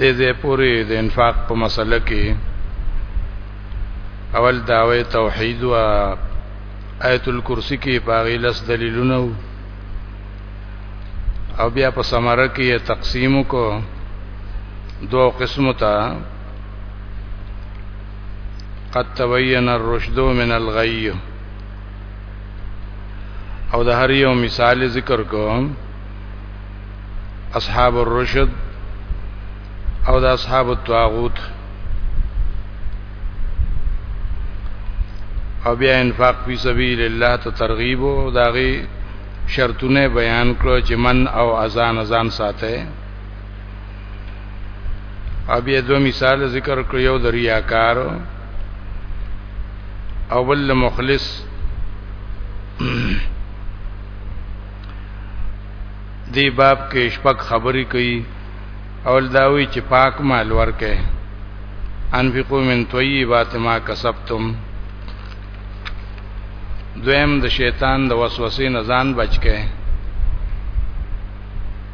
د دې پوری د انفاق په مسله کې اول داوی توحید او آیت الکرسی کې باغی لس دلیلونه او بیا په سماره کې تقسیم کو دو قسمه تا قد تبين الرشد من الغي او د هر یو مثال ذکر کوم اصحاب الرشد او د اصحاب الطاغوت او بیا انفاق فی سبیل الله ته ترغیب او داغي شرطونه بیان کړو چې من او اذان اذان ساته او بیا دو مثال ذکر کړ یو د ریاکار او بل مخلص دی باب کې شپږ خبرې کوي اول داوی چې پاک مال ورکه انفقو من طیبات ما کسبتم دویم د شیطان د وسوسې نه ځان بچ کړئ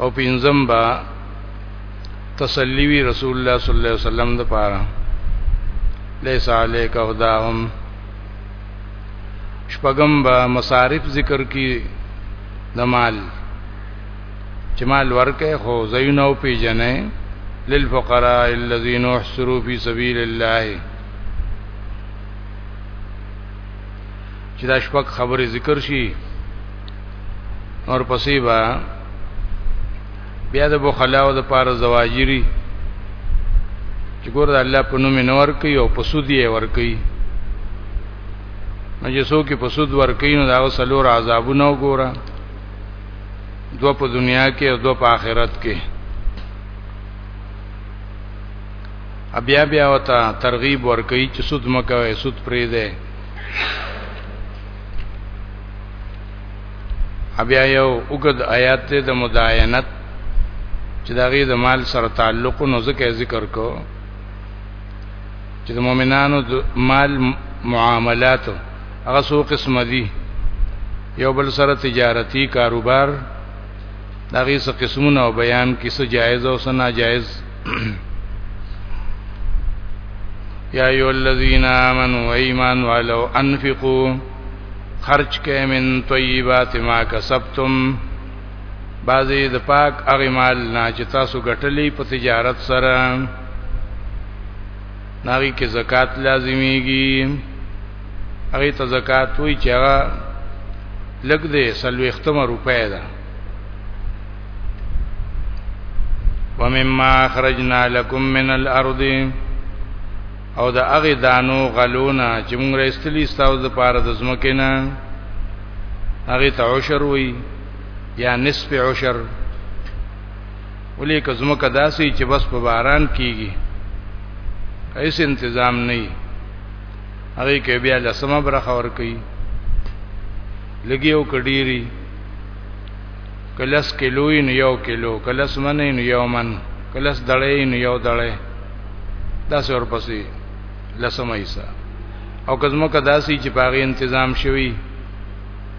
او پنځم با تسلی وی رسول الله صلی الله علیه وسلم د پاره لیس علیک هداهم شپغم با مصارف ذکر کی د مال چې مال ورکه خو زینو پیجنې للفقراء الذين احصروا في سبيل الله چې دا شپږ خبرې ذکر شي اور پسې با بیا د بخلاو د پار زواجری چې ګور د الله په نوم نه ور کوي او په سود یې ور کوي نو چې څوک په سود ور کوي نو دا وسلور عذابونه وګوره دو په دنیا کې او دو په آخرت کې بیا بیا وتا ترغیب ور کوي چې سود مکوي سود پرې ده بیا یو وګد آیات ته د مداینت چې دا غي د مال سره تعلق نو ذکر ذکر کو چې د مؤمنانو د مال معاملات هغه څو قسم دي یو بل سره تجارتی کاروبار دا غي څه قسمونه او بیان کې څه جایز او څه ناجایز یا ایو الذین آمنوا ایمان ولو انفقوا خرج کئ من طیبات ما کسبتم بازی د پاک اغه مال نه چې تاسو ګټلې په تجارت سره ناغي کې زکات لازميږي هغه ته زکات وی چې هغه لګ دې سلوختمه روپې ده ومما اخرجنا لكم من الارض او د هغه دانو غلونه چې موږ راستلی ستاسو د پاره د زمکه نه هغه ته عشر وی یا نصف عشر ولې که زمکه داسې چې بس په باران کیږي هیڅ تنظیم نه وي هغه کې بیا لسمه برخه ور کوي لګیو کډيري کلس کیلوې نو یو کیلو کلس منې نو یو من کلس دړې نو یو دړې دا څور پسې لسمه ایسا او کزمو کداسي چې پاغي تنظیم شوی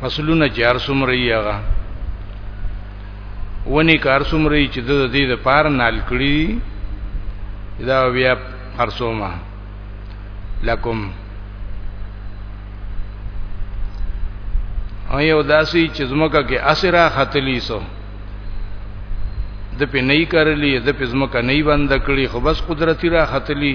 فصلونه چې هر څومره یې هغه ونی کار څومره چې د دې د پار نال کړی دا بیا خرصومه لکم او یو داسي چې زمکه کې اسرا خطلی سو د په نه کړلې د په زمکه نه بند کړی خو بس قدرت را خطلی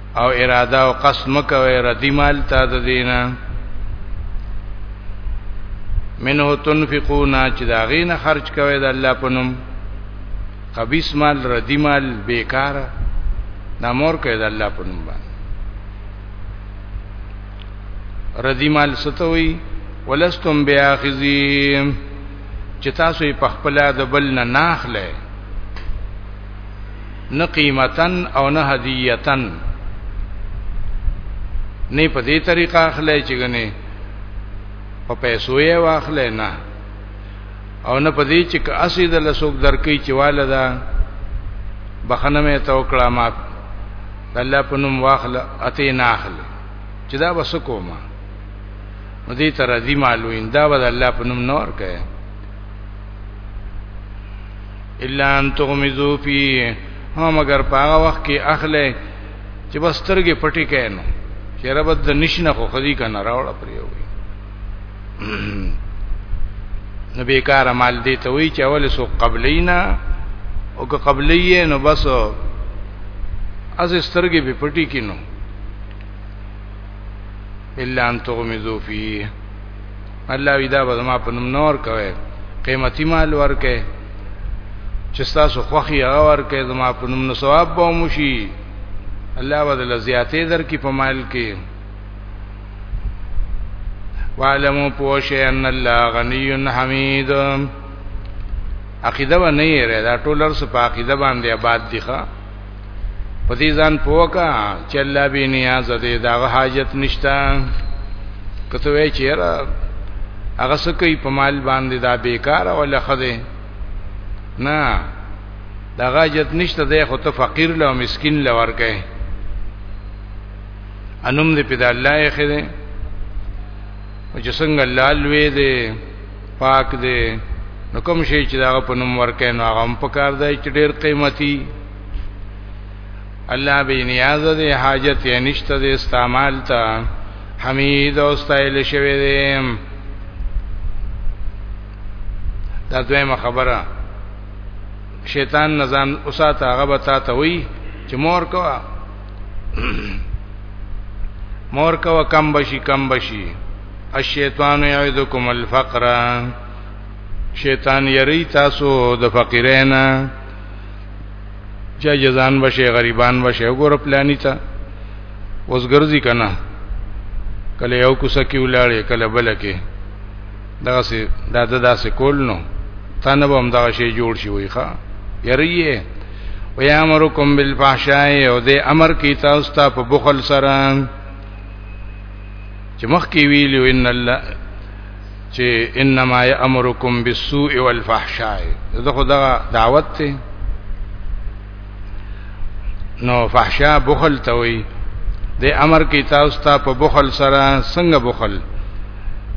او اراده او قصد مکوي ردی مال تا د دینه منه تنفقون چې دا غینه خرج کوي د الله په نوم قبیس مال ردی مال بیکار نامور کوي د الله په نوم باندې ردی مال ستوي ولستم بیاخذیم چې تاسو په خپل د بل نه ناخله نه قیمتن او نه هدیتن نه په دې طریقه اخلي چې غني په پیسو یې واخلې نه او نه په دې چې اسی د لسوک درکې چې والدا بخنه مې توکړه ما الله په نوم واخله اته نه اخلي چې دا بس کومه مدې تر دې معلوم دا بد الله په نوم نور کوي الا ان تغمزو فی ها مگر پاغه وخت کې اخله چې بسترګې پټې کینو چې رب د نشنه خو خدي کنه راوړه پریو نو بیکار مال دی ته وی چې اول سو قبلینا او که قبلیه نو بس از سترګې به پټی کینو الا ان تغمزو فيه الله ودا به ما په نوم نور کوي قیمتي مال ورکه چې تاسو خوخي هغه ورکه زما په نوم نو ثواب به موشي الله بدل زیاتې در کې په مال کې وعلمو پوشه ان الله غنی حمید عقیده و نه یې دا ټولر سپاقیده باندې آباد دي ښا په دې ځان پوکا چې الله به نیاز دې دا حاجت نشتا کته وی چیرې هغه سکه په مال باندې دا بیکار ولا خده نه دا حاجت نشته دې خو ته فقیر له مسكين له ورکه انم دې په د الله یې خده چې څنګه الله لوی دې پاک دی نو کوم شی چې دا په نوم ورکې نو هغه هم پکار دی چې ډېر قیمتي الله به نیاز دی حاجت یې نشته دی استعمال ته حمید او استایل شوی دی دا دویمه خبره شیطان نزان اوساته هغه به تا ته وی چې مور کوا مور کوا کم بشي کم بشي الشیطان یعدکم الفقر شیطان یری تاسو د فقیرینا چې جزان بشه غریبان بشه وګور پلانی ته اوس ګرځي کنه کله یو کوسه کې ولاړې کله بل کې دا سه دا دا سه کول نو تنه هم دا شی جوړ شي وي ښا یریه ویامرکم بالفحشاء او دې امر کی تاسو ته په بخل سره چې مخکې ویلو ان الله چې انما یامرکم بالسوء والفحشاء دا خدغه دعوت ته نو فحشاء بخل ته وي د امر کې تاسو ته په بخل سره څنګه بخل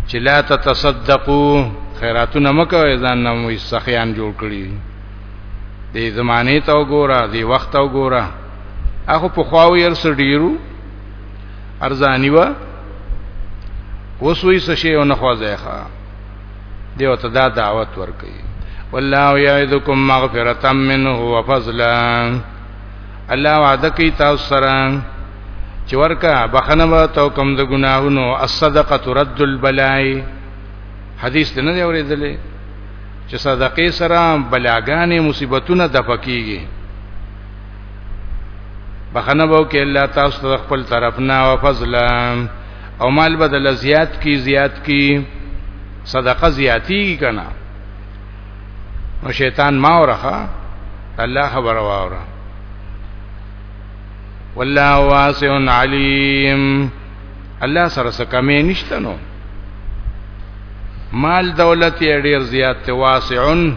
چې لا تتصدقوا خیراتونه مکوئ ځان نه مو سخیان جوړ کړی دی زمانه ته وګوره دی وخت وګوره هغه په خواو ير سړيرو ارزانی و وسوی سشی او نخوازه ښا دیو ته دا دعوت ورکي والله یعذکم مغفرتا منه وفضلا الله وعده کوي تاسو سره چې ورکا بخنه به تو کم د ګناهونو الصدقه ترد البلاء حدیث ته نه اوریدلې چې صدقې سره بلاګانې مصیبتونه د پکېږي بخنه وو کې الله تاسو ته خپل طرف نه او فضل او مال بدل زیات کی زیات کی صدقه زیاتی کنا نو شیطان ما ورخه الله خبر واوره والله واسع علیم الله سره څه کمی نشته نو مال دولت یې ډیر زیات واسعون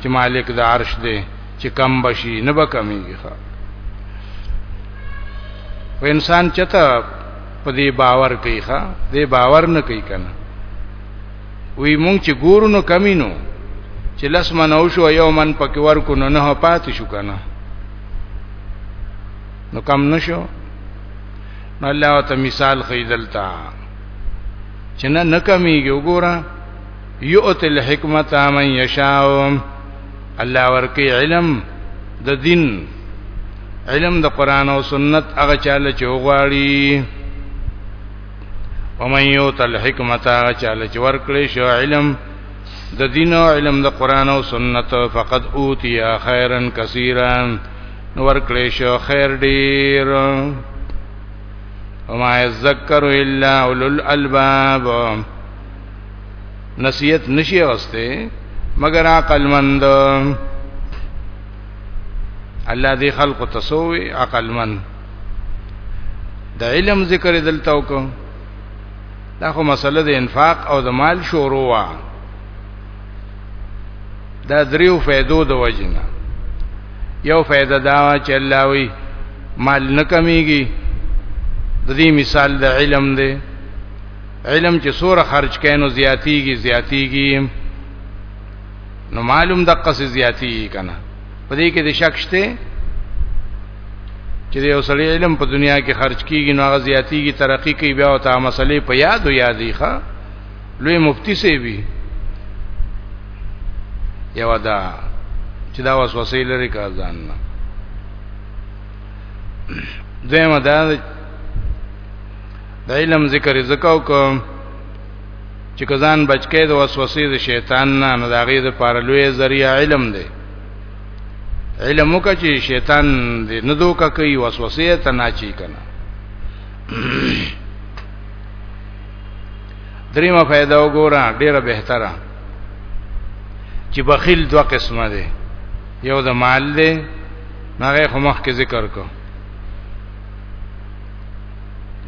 چې مالک د عرش دی چې کم بشي نه به کمیږي ښا و انسان چته په دې باور کوي ښا دې باور نه کوي کنه وی مونږ چې ګورو نو کمینو چې لس من او شو یو من پکې ورکو نو نه پاتې شو کنه نو کم نشو نو الله ته مثال خیدلتا چې نه نکمیږي وګوره یؤت الحکمت من یشاء الله ورکی علم د دین علم د قران او سنت هغه چاله چې وغواړي ومن یوت الحکمت هغه چاله چې ورکړي شو علم د دین او علم د قران او سنت فقط اوتی خیرن کثیرا ورکړي شو خیر ډیر وما یذکر الا اولل الباب نصیحت نشي واسطه مگر عقل مند الله دې خلق تسوي عقل مند د علم ذکر دلته وکړو دا خو مسله د انفاق او د مال شروع وا دا دریو فائدو د وجنه یو فائدہ دا چې الله وی مال نه کمیږي د دې مثال د علم دی علم چې سوره خرج کینو زیاتیږي زیاتیږي نو معلوم د قصې زیاتیږي کنه په دې کې د شک شته چې یو سړی علم په دنیا کې خرج کیږي نو هغه زیاتیږي ترقی کوي بیا او ته مسلې په یاد او یادې ښه لوی مفتی سی وی یو دا چې دا وسوسه لري کا ځان نه دیمه دا د علم ذکر زکاو کوم چې کزان بچکه د وسوسې د شیطان نه نه داغه د پارلوې ذریعہ علم دی علم وکړي چې شیطان دې نه دوکه کوي وسوسې ته نه چی کنه دریمه فائدہ وګوره ډیره بهتره چې بخیل دوه قسمه دي یو د مال دی هغه خو مخکې ذکر کو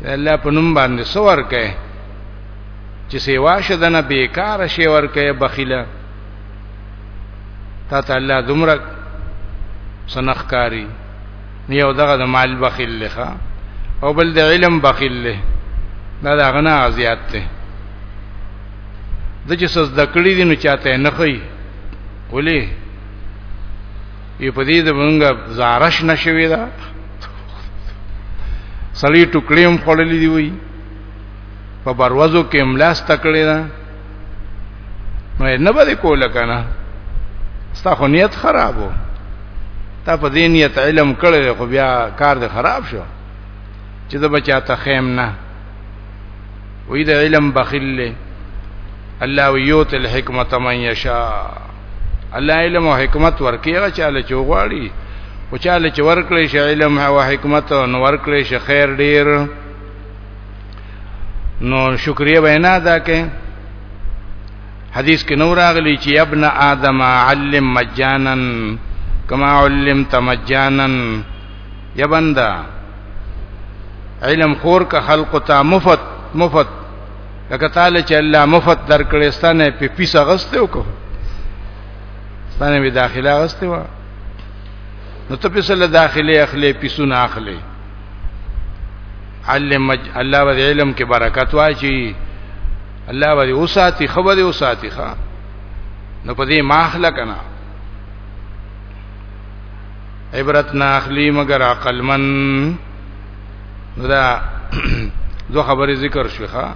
الله په نوم باندې سور کوي چې سیوا شدنه بیکار شي ور کوي بخیله تا ته الله دمرک سنخکاری یو دغه د مال بخیل لخوا او بل د علم بخیل له دا د غنا زیات ته د چې سز دکړی دي نو چاته نه خي ولي یو په دې د مونږه زارش نشوي دا سړی ټوکړې هم خړلې دی وی په بروازو کې املاس تکړه ده نو نه به کوله کنه ستا خو نیت خرابو تا په دې نیت علم کړل خو بیا کار دې خراب شو چې دا بچا ته خیم نه وې د علم بخیل الله ویوت الحکمت من یشاء الله علم او حکمت ورکړي هغه چاله چوغواړي او چاله چې ورکړي شي علم او حکمت نو ورکړي شي خیر ډیر نو شکریا وینا ده کې حدیث کې نور راغلی چې ابن آدم علم مجانا کما علمت مجانا یا بندا علم خور کا خلق تا مفت مفت لکه تعالی چې الله مفت درکړې ستانه په پیسه غسته وکړو ستانه به داخله غسته و نو ته په سره داخله اخلي پیسونه اخلي علم الله و علم کې برکت واچي الله و اوساتي خبره اوساتي ښا نو په دې ماخله کنا عبرت نه اخلي مگر عقل من نو دا دو خبرې ذکر شوخه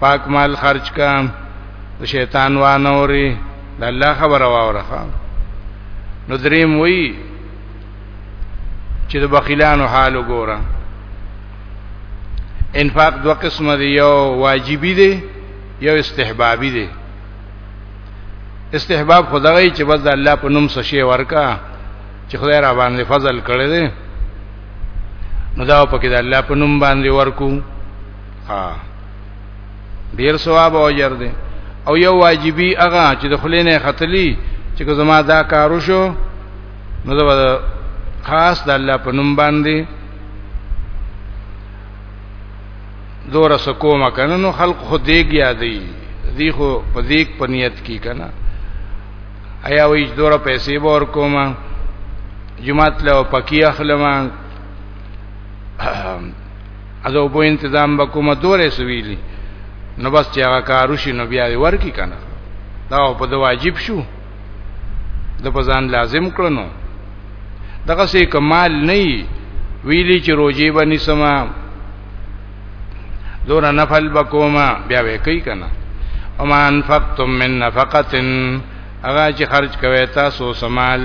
پاک مال خرج کا شیطان وا نوري د الله خبره واورخه نو دریم وی چې د بخیلانو حال وګوره انفاق دو قسم دی یو واجبی دی یو استحبابی دی استحباب خدای چې بس د الله په نوم څه شی ورکا چې خدای را باندې فضل کړی دی نو دا په کې د الله په نوم باندې ورکو ها ډیر ثواب او اجر دی او یو واجبي هغه چې د خلینې خطلی چې زما دا کارو شو نو دا خاص د الله په نوم باندې دور سکو ما کنه نو خلق خو دیګ یادې دی خو په دیګ په نیت کې کنه ایا وې دور پیسې بور کوم جمعات له پکی اخلم ازو په تنظیم وکوم دورې سویلی نو بس چې هغه کارو شي نو بیا ورکی کنه دا په د واجب شو د پزان لازم کړنو دغه سي کمال نه ویلی چې روجي باندې سما دور نفل بکوما بیا وې کوي کنه وما انفقتم من نفقه اغا چې خرج کوي تاسو سمال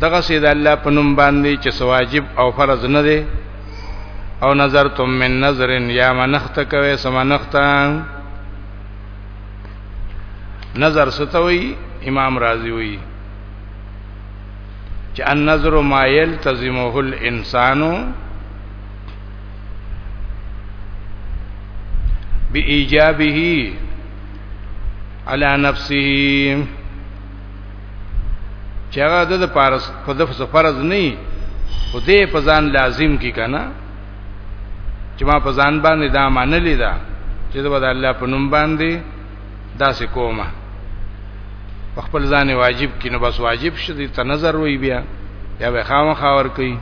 دغه سید الله په نوم باندې چې سواجب او فرض نه دي او نظر تم من نظر یا منخت کوي سمنخت نظر ستوي امام رازي وي چې النظر ما يلتزمه الانسان بإيجابه على نفسه چاغه د پارس په د فرض نه خو دې په ځان لازم کی کنه چې ما په ځان باندې دا منلې ده چې دا د الله په نوم باندې دا سې کومه په خپل ځان واجب کینو بس واجب شې ته نظر وی بیا یا به خامخا ور کوي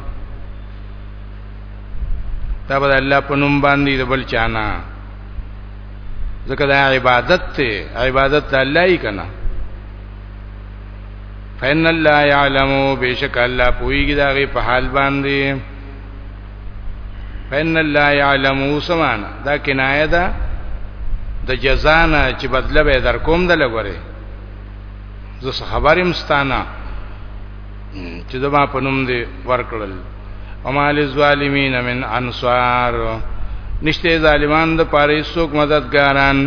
دا به الله په نوم باندې د بل چانا ځکه دا عبادت ته عبادت الله یې کنا فین الله یعلم بیشک الله پویږي دا غي په حال باندې فین الله یعلم سمانا دا کنایه ده د جزانا چې بدله به در کوم د لګوري زه خبرم ستانه چې زما په نوم دې ورکړل وما للظالمین من انصار نشته ظالمان د پاره څوک مددګاران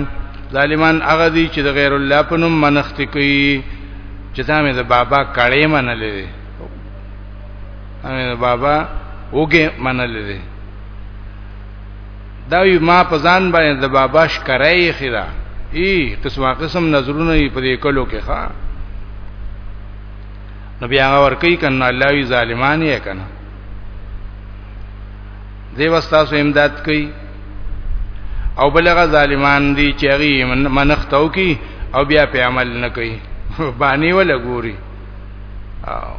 ظالمان هغه دي چې د غیر الله په نوم منښت کوي چې دا مې د بابا کړې منلې دي امه د بابا وګه منلې دي دا یو ما په ځان باندې د بابا شکرای خیره ای قسمه قسم نظرونه په دې کلو کې ښا نو بیا هغه ور کوي کنه الله وی ظالمان یې کنه دی واستاسو امداد کوي او بلغه ظالمان دي چې هغه منختو کی او بیا په عمل نه کوي باندې ولا ګوري او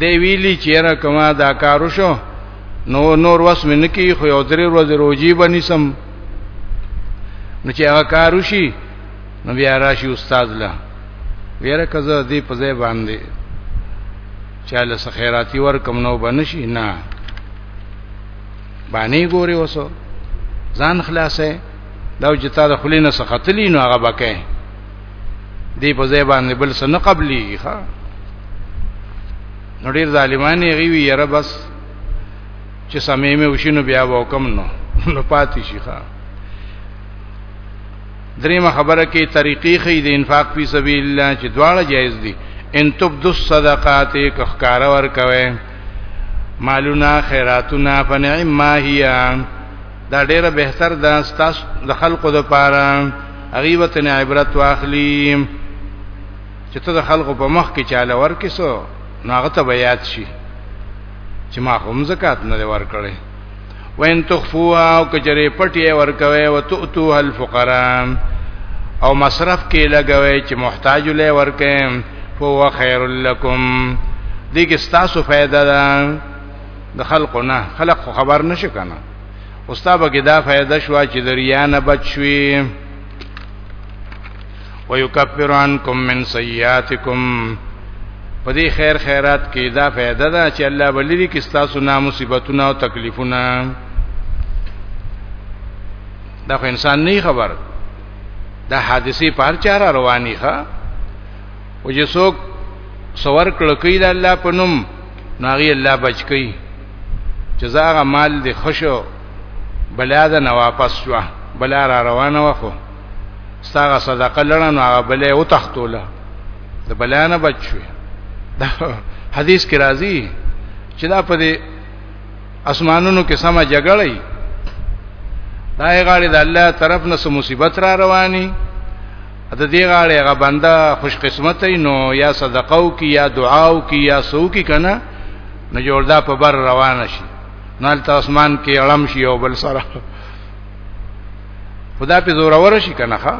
دی ویلی چیرې کما دا کار وشو نو نور وس من کی خو یو درې ورځې روجي بنسم نو چې هغه کار وشي نو بیا راشي استاد له ویره کزه دې په ځای باندې چاله خیراتی ور کم نو بنشي نه باندې ګوري وسو ځان خلاصې دا چې تا د خلینو سختلی نو هغه بکې دې په ځای باندې بل سن قبلي ښا نو ډیر ظالمانه غوي یره بس چې سمې مې وشینو بیا وکم نو نو پاتې شي ښا دریمه خبره کې طریقې خې د انفاق په سبیل الله چې دواړه جایز دي ان تبدو الصدقات کخکار ور کوي مالونه خیراتونه فنعم ما هي دا ډیره بهتر ده ستاسو د خلقو د پاره غیبتن عبرت واخلیم چې ته د خلقو په مخ کې چاله ورکیسو ناغه ته بیات شي چې ما هم زکات نه ورکړې وین تخفوا او کجری پټی ورکوي او تؤتوه الفقراء او مصرف کې لګوي چې محتاج لې ورکه فهو خیر لکم دې کې ستاسو فائدہ ده د خلقو نه خلق خو خبر نشي کنه استاد کې دا فائدہ شو چې دریانه بچوي ويكفر عنكم من سيئاتكم په دې خیر خیرات کې دا فائدہ ده چې الله ولري کې تاسو نه مصیبتونه او تکلیفونه دا خو انسان نه خبر دا حادثه په هر چاره رواني ښه او چې څوک سور کړکې د الله په نوم ناغي الله بچ کی جزاغه مال دی خوشو بلا ده نه واپس شو بلا را روانه وخو ستاغه صدقه لړن هغه بلې او تختوله د بلانه بچوي دا حدیث کې راځي چې دا په دې اسمانونو کې سما جګړې دا یې غاړي د الله طرف نه سم مصیبت را رواني اته دې غاړي هغه بنده خوش قسمت نو یا صدقه او کی یا دعا او کی یا سو کی کنه نو جوړدا په بر روان شي نال ته اسمان کې اړم شي او بل سره خدا په زور اور شي کنه ښا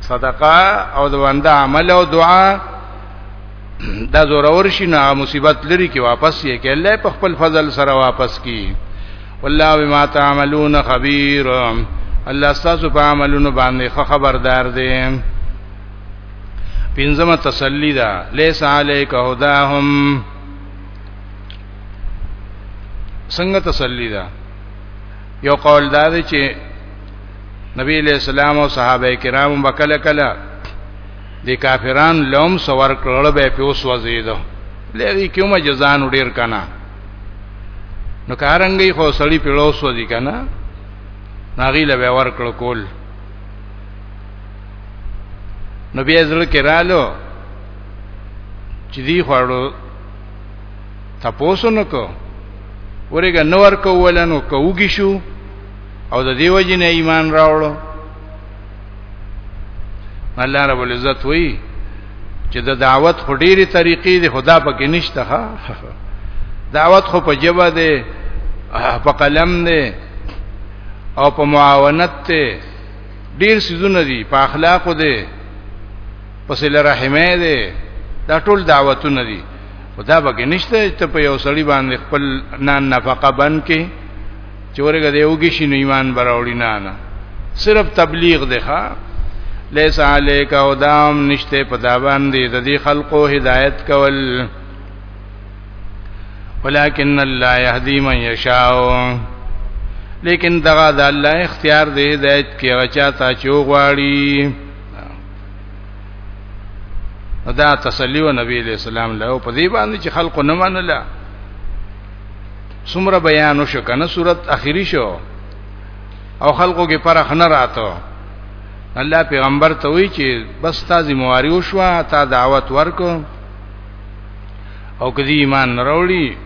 صدقه او د بنده عمل او دعا دا زور اور شي نه مصیبت لري کې واپس یې کې الله په خپل فضل سره واپس کی والله بما تعملون خبير الله تاسو په عملونو باندې خبردار دی پنځمه تسلی ده لیس علیک هداهم څنګه تسلی ده یو قول دا دی چې نبی علیہ السلام او صحابه کرام وکله کله د کافران لوم سور کړل به په اوس وزیدو لری کوم جزان ډیر کنا نو کارنګي خو سړی په لوس وځي کنا ناغي له ور کړ کول نبی ازل کرالو چې دی خوړو تاسو نو کو ورګه نور کولنو کوګی شو او د دیو جن ایمان راوړو الله رب العزت وی چې د دعوت خو ډیره طریقې دی خدا پکې نشته ها دعوت خو په جبه دی په قلم دی او په معاونت دی ډیر سيزونه دي په اخلاقو دی په صله رحمه دی دا ټول دعوتونه دي خدا به کې نشته چې په یو سړی باندې خپل نان نفقه بن کې چې ورګه دی وګی شي ایمان براوړي نه نه صرف تبلیغ دی ښا لیس علیک او دام نشته په دا باندې د دې خلقو هدایت کول ولکن الله یهدی من یشاء لیکن دغه د الله اختیار دی هدایت کې غچا تا چوغواړي دا تسلی و نبی علیہ السلام له په دې باندې چې خلکو نه منله سمره بیان وشو کنه صورت اخیری شو او خلکو کې پرخ نه راتو الله پیغمبر ته وی چې بس تا ذمہواری وشو تا دعوت ورکو او کدی ایمان نراوړي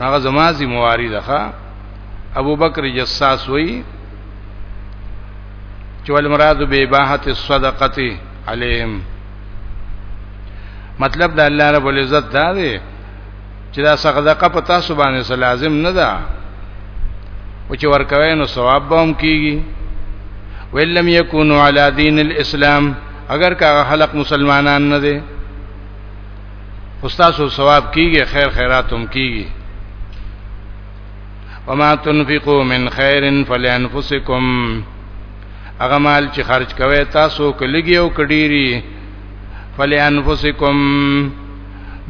هغه زما ذمہواری ده ابو بکر جساس وی چې ول مراد به اباحت الصدقه عليهم مطلب د الله رب العزت دا دی چې دا صدقه په تاسو باندې لازم نه ده او چې ورکوي نو ثواب به هم کیږي ولم یکونو علی دین الاسلام اگر کا خلق مسلمانان نه دي استاد ثواب کیږي خیر خیرات هم کیږي وما تنفقوا من خير فلانفسكم هغه مال چې خرج کوي تاسو کلیږي او کډيري فلانفسکم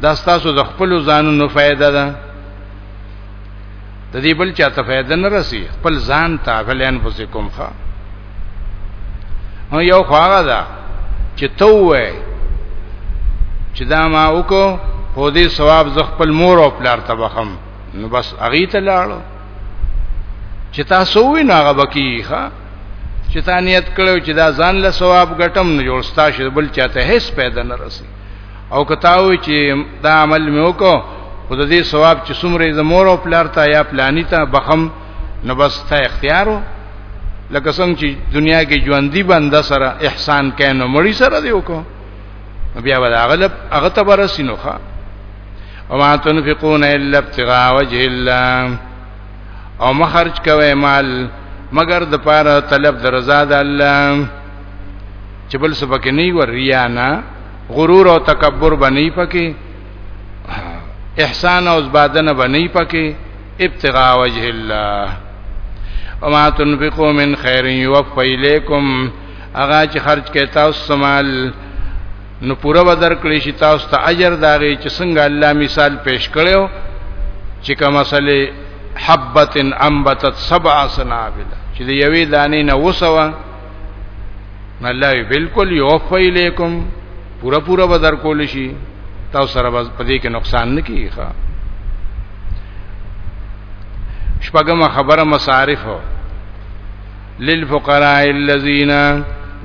دا تاسو د خپل ځانونو فائدہ ده د دې بل چا ته فائدہ نه رسی خپل ځان ته فلانفسکم ښا هو یو خواغه ده چې تو وې چې دا ما وکړو خو دې ثواب ز خپل مور او پلار ته بخم نو بس هغه ته لاړو چې تاسو وی نه هغه بکی ښا چې تا نیت کړو چې دا ځان له ثواب ګټم نه جوړ ستا شي بل چاته هیڅ پیدا نه رسی او کتاو چې دا عمل مې وکړو خو د دې ثواب چې څومره زمور او پلار ته یا پلانی ته بخم نو بس ته اختیارو لکه څنګه چې دنیا کې ژوندۍ بنده سره احسان کین نو مړی سره دی وکړو بیا ودا غلب هغه ته برسینوخه وما تنفقون الا ابتغاء وجه الله او مخرج کوي مال مگر د پاره طلب د رضا د الله چې بل څه پکې نه ور ریا نه غرور او تکبر بنې پکې احسان او زبادنه بنې پکې ابتغاء وجه الله وما تنفقوا من خير يوفى اليكم اغا چې خرج کې تاسو مال نو پوره بدر کړی شي تاسو ته اجر داږي چې څنګه الله مثال پیش کړو چې کوم مسئله حبت انبتت سبع سنابل چې دی یوې دانې نه وسوا الله بالکل یوفی الیکم پورا پورا بدر کول شي تاسو سره په دې کې نقصان نه کیږي ښا شپږم خبره مصارف للفقراء الذين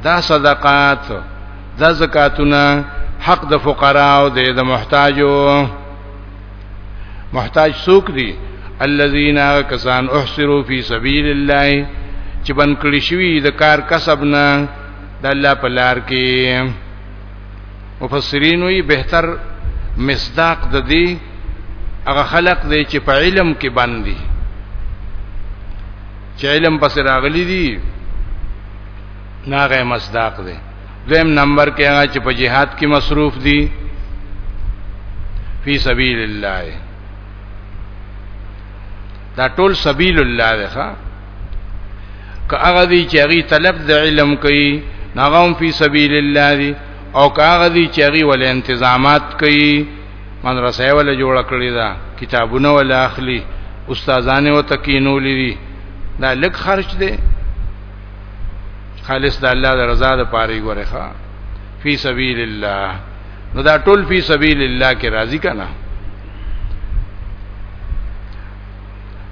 دا صدقات دا زکاتونه حق د فقرا او د محتاجو محتاج څوک دي الذين كسان احصروا في سبيل الله چې بن کړی شوی د کار کسب نه د الله په لار کې مفسرین وی بهتر مصداق د دې هغه خلق دی چې په علم کې باندې چې علم پس راغلی دي ناغه مصداق دی دویم نمبر کې هغه چې په جهاد کې مصروف دي فی سبیل الله دا ټول سبیل الله دی ښا که هغه دی چې هغه طلب د علم کوي هغه هم فی سبیل الله دی او که هغه دی چې هغه ول انتظامات کوي مدرسې ول جوړ کړی دا کتابونه ول اخلي استادانه وتکینولې دي دا لک خرج دی خالص د الله د رضا د پاره غوړي ښا فی سبیل الله نو دا ټول فی سبیل الله کې راضی کنا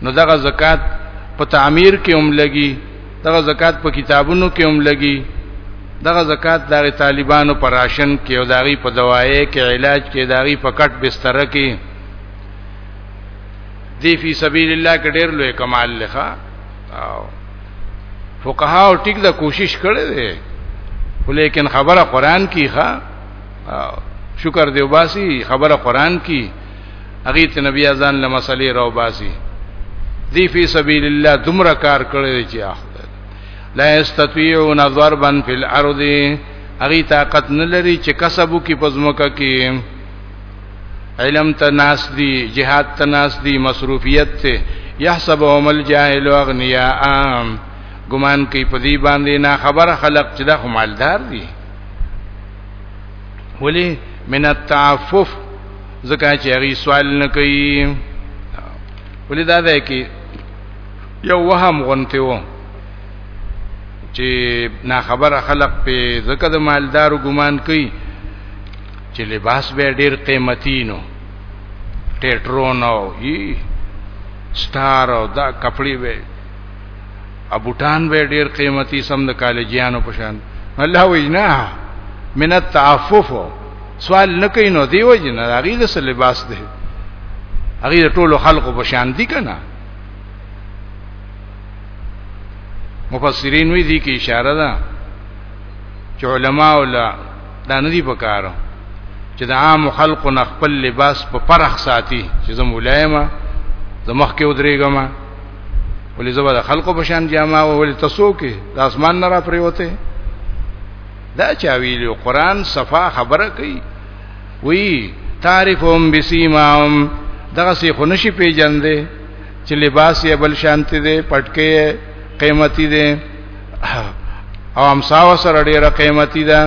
نو دغه زکات په تعمیر کې هم لګي دغه زکات په کتابونو کې هم لګي دغه زکات دغه طالبانو پر راشن کې او دغه په دوايي کې علاج کې دغه په کټ بستر کې دی فی سبیل الله کې ډېر لوی کمال لخوا او فقها او ټیک دا کوشش کړي دي ولیکن خبره قران کی ښا شکر دی وباسي خبره قران کی هغه ته نبی اذان له مسلې راو باسي دی فی سبیل الله دمر کار کړی چې لا استطيعون ضربا فی الارض هغه طاقت نه لري چې کسبو کې پزموکه کې علم تناس دی جهاد تناس دی مصروفیت ته يحسبهم الجاهل اغنیاء ګمان کوي په دې باندې نه خبر خلق چې دا خمالدار دي ولی من التعفف زکه چې هغه سوال نه کوي ولی دا ده کې یو وهم غونته وو چې نا خبره خلق په زکه د مالدارو ګمان کوي چې لباس به ډیر قیمتي نو ټیټرون او ای سٹار او دا کپڑے به ابوټان به ډیر قیمتي سم د کالجیانو په شان الله وینا من التعفف سوال نکې نو دی وجنه هغه د لباس دی هغه ټولو خلقو په شان دي کنه مفسرین وی دي کې اشاره ده چې علما او دا ندی پکارو چې د عام خلکو نه خپل لباس په پرخ ساتي چې زم ولایمه زمخ کې ودرېګم ولې زبر د خلکو په شان جامه ولې تاسو کې د اسمان نه را پریوته دا چا ویلو قران صفا خبره کوي وی تعرفهم بسیماهم دغه سی خنشي پیجن دي چې لباس یې بل شانتی دي پټکي قیمتي دي او امسا وسره ډیره قیمتي ده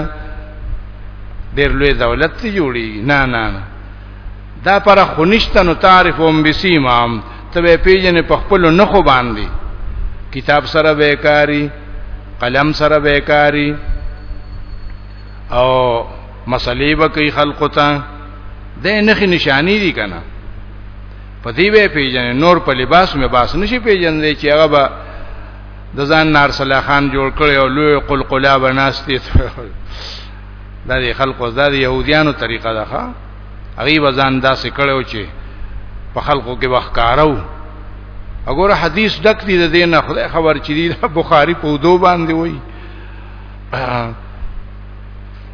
ډیر لوی دولت ته جوړي نه نه نه دا پر خنشتن تعرفهم بسیمام ته پیجن په خپل نخو باندې کتاب سره بیکاری قلم سره بیکاری او مسلې به کوي خلقو ته د نخې نشانی دي کنه په دې به پیژنې نور په لباس مې باس نشي پیژندې چې هغه به د ځان نار صلاح خان جوړ کړي او لوی قلقلا بناستي دا دي خلکو دا دي يهوديانو طریقه ده ښا هغه وزن داسې کړو چې په خلکو کې وخکارو وګوره حدیث دک دي د دینه خدای خبر چې دی بخاری په دو باندې وای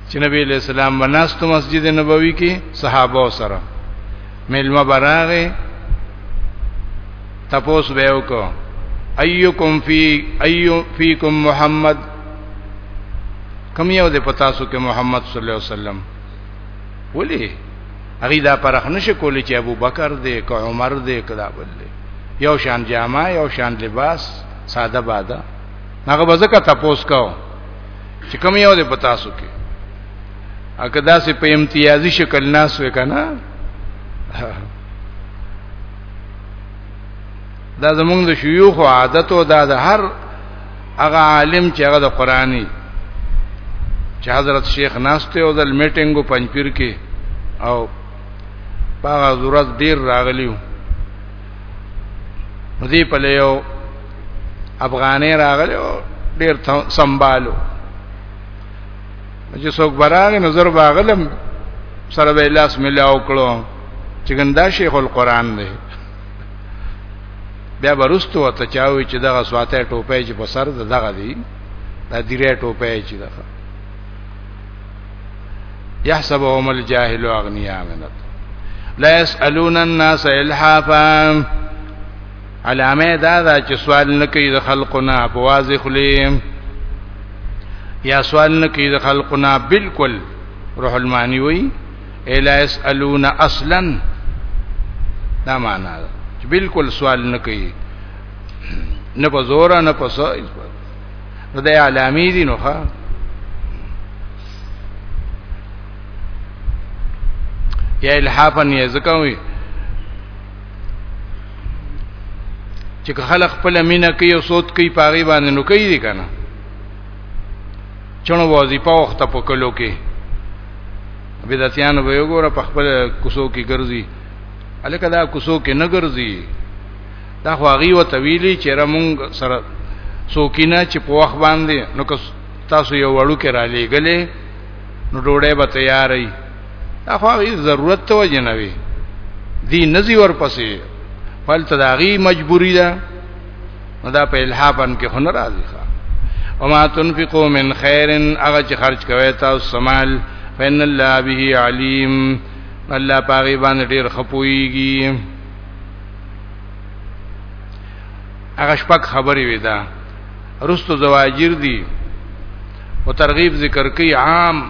چې نبی له سلام بناست مسجد نبوي کې صحابه سره ملما براغه تپوس به وکړو ايکم فی ایو فیکم محمد کم یو د پتا سو کې محمد صلی الله علیه وسلم ولی هغه دا پرخ نشه کولی چې ابو بکر دی که عمر دی کدا بل دی یو شان جامه یو شان لباس ساده باده هغه بزکه تپوس کو چې کم یو د پتا سو کې اګه دا سه په امتیازي شکل ناس وکنه دا زمونږ د شيوخ عادت او دا د هر هغه عالم چې هغه د قرآني چې حضرت شیخ ناشته او د میټینګو پنځپیر کې او هغه ضرورت ډیر راغلیو مدي په لیو افغانې راغلیو ډیر سنبالو چې څوک براغه نظر باغلم سره به لاس ملا وکړو چې ګندا شیخ القرآن دی بیا ورستو ته چاوي چې دغه سواته ټوپه چې په سر دغه دی دا دیره ټوپه چې دغه يحسبهم الجاهل اغنياء منت لا يسالون الناس الحافا علامه دا دا چې سوال نه کوي د خلقنا په واضح خلی یا سوال نه کوي د خلقنا بالکل روح المانی وی الا يسالون اصلا دا معنا ده چې بالکل سوال نه کوي نه په زور نه په څه نو د علامې دي نو ښا یا الحافن یې ځکوي چې خلک خپل مینه کوي او سوت کوي پاغي باندې نو کوي دي کنه چونو وظیفه وخت په کلو کې بدعتيان به وګوره په خپل کوسو کې ګرځي الکه دا کوسو کې نه ګرځي دا خو هغه و طویلی چې رمون سره سوکینا چې په وخت باندې نو که تاسو یو وړو کې را لېګلې نو ډوړې به تیارې دا خو هغه ضرورت ته وجنوي دی نزي ورپسې فلته دا غي مجبوری ده دا په الحافن کې خو ناراضي ښه او ما تنفقو من خير هغه چې خرج کوي تاسو سمال فإن الله به عليم الله پاغي باندې ډیر خپويږي هغه شپږ خبرې وې دا رستو زواجر دي او ترغیب ذکر کوي عام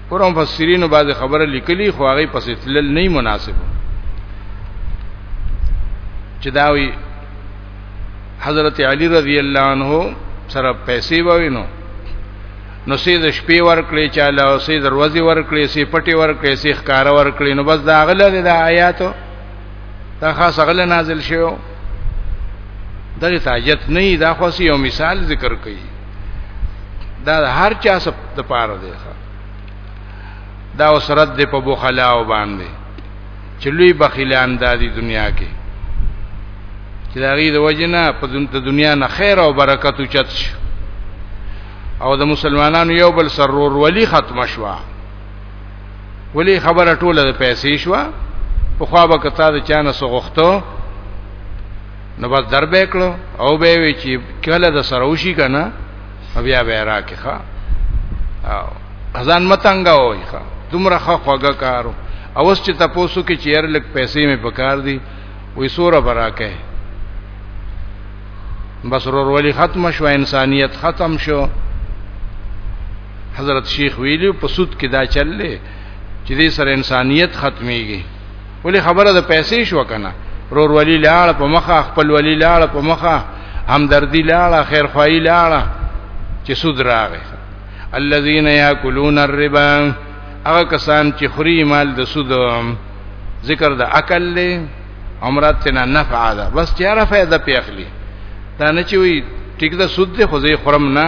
ګور مفسرینو بعض خبره لیکلی خو هغه پس تلل نه مناسب چې داوی حضرت علی رضی الله عنه سره پیسې ووینو نو سې د شپې ورکړې چاله او سې دروازې ورکړې سې پټې ورکړې سې ښکار ورکړې نو بس دا غله د آیاتو دا خاص غله نازل شوی دغه تاجت نه دا خو یو مثال ذکر کړي دا هر چا سب د پاره دی دا وسرت دی په بوخلاو باندې چې لوی بخیلان د دې دنیا کې چې دا غي د وجنه په دنیا نه خیر او برکت چت شو او د مسلمانانو یو بل سرور ولی ختم شوا ولی خبره ټوله د پیسې شوا په خوا به کته د چانه سغختو نو بس در به کړو او به وی چې کله د سروشي کنه بیا به راکې ښا او ځان متنګا وای ښا دومره خوګه کارو اوس چې تاسو کې چیر لک پیسې مې پکار دي وې سوره براکه بس ورور ولی ختم شو انسانیت ختم شو حضرت شیخ ویلی په سود کې دا چللې چې دې سره انسانیت ختميږي ولې خبره د پیسې شو کنه رور ولی لاړ په مخه خپل ولی لاړ په مخه همدردی لاړ خیر خوای لاړ چې سود راغی الذين ياكلون الربا هغه کسان چې خوري مال د سود ذکر د عقل له عمرات تنا نفع ده بس چاره فائدہ پیخلی دا نه چوي ټیک دا سود ته خو زه خرم نه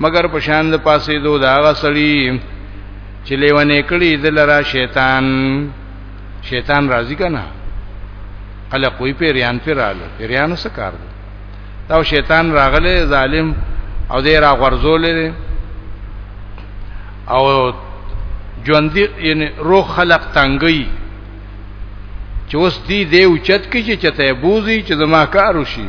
مگر په شان د پاسې دو دا غسړي چې لیونه کړي دلرا شیطان شیطان راضی کنا قال کوئی پیریان پیراله پیریانو څه کار دی دا شیطان راغله ظالم او دې را غرزولې او ژوند یعنی روح خلق تنګي چې اوس دې دې اوچت کې چې چته بوزي چې زما کار وشي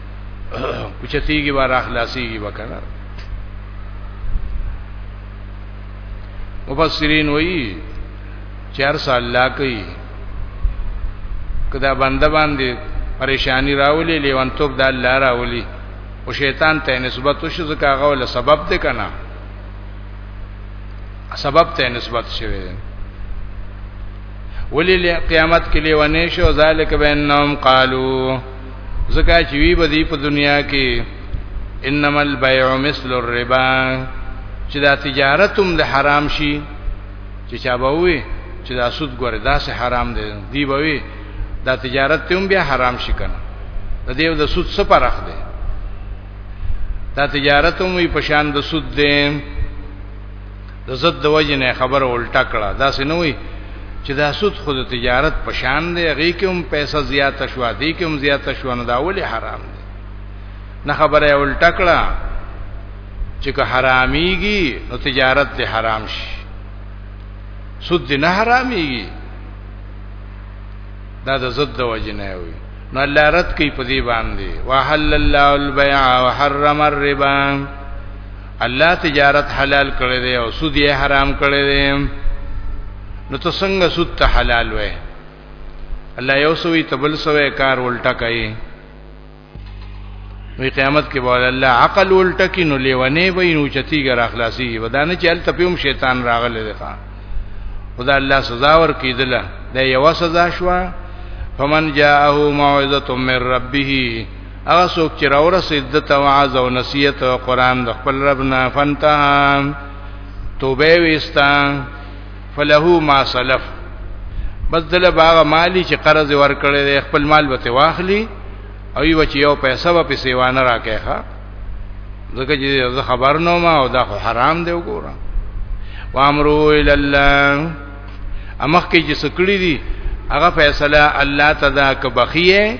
اوچتیږي بار اخلاصيږي وکړه مفسرین وایي چې هر سال لا کوي کدا بنده باندې پریشانی راولي لیوانتوب د الله راولي او شیطان ته نسبت وشي ځکه هغه ول سبب دی کنه سبب ته نسبت شوی دی ولی قیامت کې لیوانې شو ذالک بینهم قالو زکه چې وی بدی په دنیا کې انما البيع مثل الربا چې دا تجارت هم د حرام شي چې چا به وي چې دا سود ګوره دا سه حرام دی دی به وي دا تجارت هم بیا حرام شي کنه د دې د سود څخه پرخ دی دا تجارت هم وي پشان د سود دی د زد د وجه نه خبره الټا کړه دا سنوي چې دا سود خود تجارت پشان دی غي کوم پیسې زیاته شو دی کوم زیاته شو نه دا ولي حرام دی نه خبره الټا کړه چې که حراميږي نو تجارت دې حرام شي سود دې نه حراميږي دا د زد د وجه نه وي نو الله رد کوي په دې باندې وحل الله البيع وحرم الربا الله تجارت حلال کړی دی او سود یې حرام کړی دی نو ته څنګه سود ته حلال وې الله یو سوی تبل سوی کار الټا کوي وی قیامت کې بوله الله عقل الټا کې نو لیونه وي نو چتی ګر اخلاصي ودانه چې ال تپیوم شیطان راغله ده خدا الله سزا ور کیدله دا یو سزا شوه فمن جاءه موعظه من ربه هغه څوک چې راورسید د توعظ او نصیحت او قران د خپل رب نه فنتا توبه وستا فله ما سلف بس دل باغ مالی چې قرض ورکړي د خپل مال به واخلي او یو چې یو پیسې به پیسې وانه راکې ښا ځکه چې زه خبر نه ما او دا حرام دی وګوره وامرو ال الله امخ کې چې سکړی دي هغه فیصله الله تدا که بخیه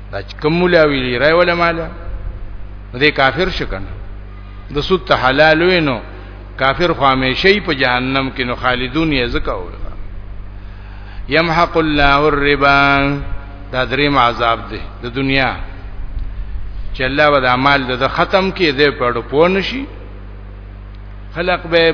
دا کوم مولا ویلی رای ولا مالا دې کافر شکنه د سود ته حلال وینو کافر خو همیشه په جهنم کې نو خالدون یې زکه وي يمحق الله الربا دا دریم عذاب دی د دنیا چې الله و د اعمال د ختم کې دې په اړه پوه نشي خلق به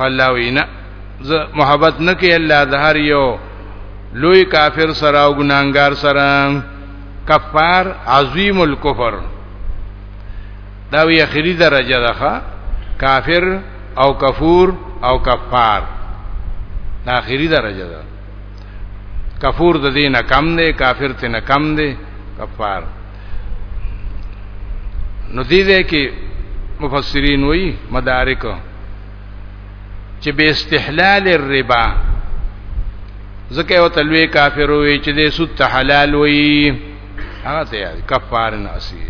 الله وینا زه محبت نه کوي الله د هر یو لوی کافر سره او ګناګار سره کفار عظیم الکفر دا وی اخیری درجه ده کافر او کفور او کفار دا اخیری درجه ده کفور د دینه کم دی کافر ته نه کم دی کفار نو دې دې کې مفسرین وایي مدارک چې به استحلال الربا ځکه یو تلوي کافر وي چې دې سود حلال وي هغه ته یاد کفار نه اسی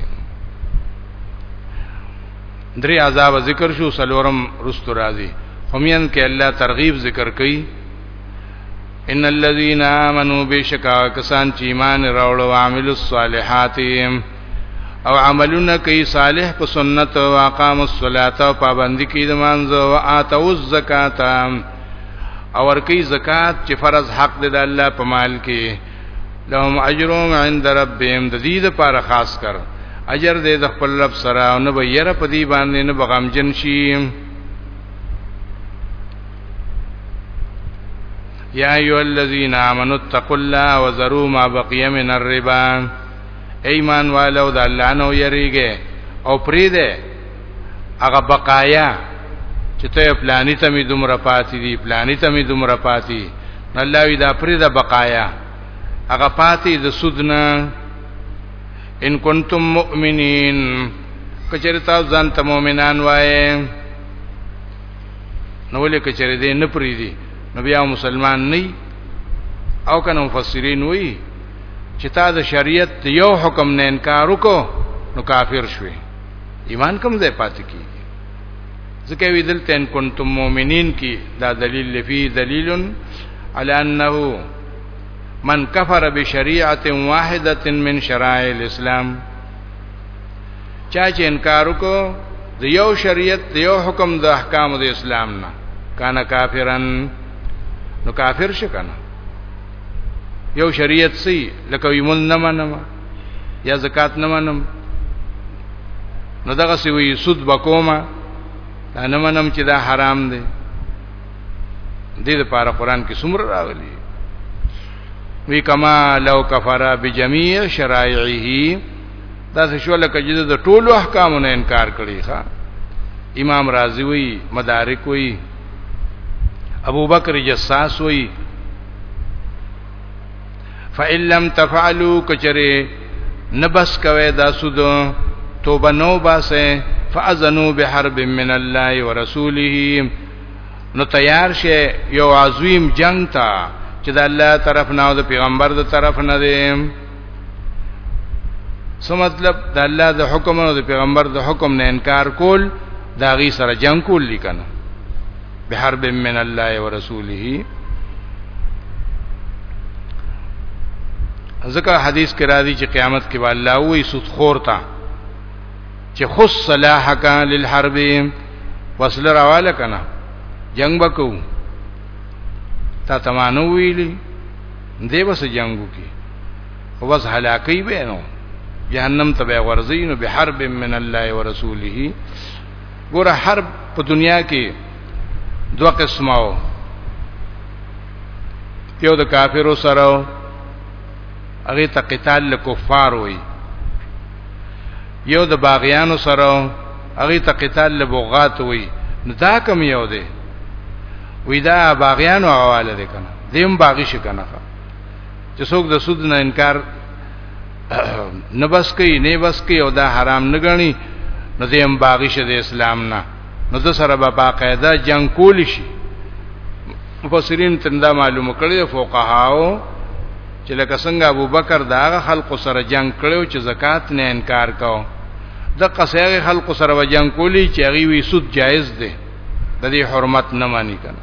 درې عذاب ذکر شو سلورم رستو راضي همین کې الله ترغیب ذکر کړي ان الذين امنوا بشکا کسان چې ایمان راوړ او عملو الصالحات او عملونه کوي صالح په سنت او اقام الصلاه او پابندي کوي د مانځ او اتو الزکات او ور کوي زکات چې فرض حق دی د الله په مال کې لهم اجرهم عند ربهم د دې لپاره خاص کر اجر دې د خپل رب سره او نه به یره په دې باندې نه بغم جن شي یا ایو الذین آمنوا اتقوا الله وذروا ما بقی من الربا ایمان والو د الله نو یریږي او پری ده هغه بقایا چې ته پلانی ته می دومره پاتې دي پلانی ته می دومره پاتې الله وی دا پری ده بقایا هغه پاتې د سودنا ان کنتم مؤمنین کچرتا ځان ته مؤمنان وایې نو ولې کچره دې نه پری دي نو بیا مسلمان نه او کنه مفسرین وی چې تا د شریعت یو حکم نه انکار وکړو نو کافر شوی ایمان کوم ځای پاتې کیږي ځکه وی دلته ان کنتم مؤمنین کی دا دلیل لفی دلیل علی انه من کفر بشریعه واحده من شرائع الاسلام چا چې انکار وکړو د یو شریعت د یو حکم د احکام د اسلام نه کان کافرن نو کافر شي کنه یو شریعت سي لکه یمن نه منم یا زکات نه منم نو دغه سی وی سود بکوما دا نه منم چې دا حرام دی د دې لپاره قران کې څومره راغلي وی کما لو کفر بجميع شرایعه دا څه شو لکه چې د ټولو احکامو نه انکار کړي ښا امام رازی وی مدارک وی ابو بکر جساس وی فإِن لَّمْ تَفْعَلُوا کچره نبس کوي دا سود توبه نو باسه فاذنو بحرب من الله ورسوله نو تیار شه یو عظیم جنگ تا چې د الله طرف نه او د پیغمبر د طرف نه دی سو مطلب د الله د حکم او د پیغمبر د حکم نه انکار کول دا غي سره جنگ کول لیکنه به حرب من الله ورسوله ځکه حدیث کې راځي چې قیامت کې به الله وې سود خور تا چې خص صلاحک للحرب وصل راواله کنه جنگ وکاو تا تمانو ویلی دی وس جنگو کی او بس هلاکی به نو جهنم ته به ورزین به حرب من الله ورسوله ګور حرب په دنیا کې دوه قسمه او یو د کافرو سره هغه ته قتال له کفار وای یو د باغیانو سره هغه ته قتال له بغات وای نو دا کم یو دی وی دا باغیانو حواله ده کنه دیم باغی شي کنه چې څوک د سود نه انکار نه بس کوي نه بس کوي او دا حرام نه غني نو دیم باغی شي د اسلام نه نو د سره به باقاعده جنگ کول شي مفسرین تندا معلوم کړي فقهاو چې لکه څنګه ابو بکر داغه خلق سره جنگ کړو چې زکات نه انکار کاو د قصيغه خلق سره وجنګ کولی چې هغه وی سود جایز دی د دې حرمت نه مانی کنه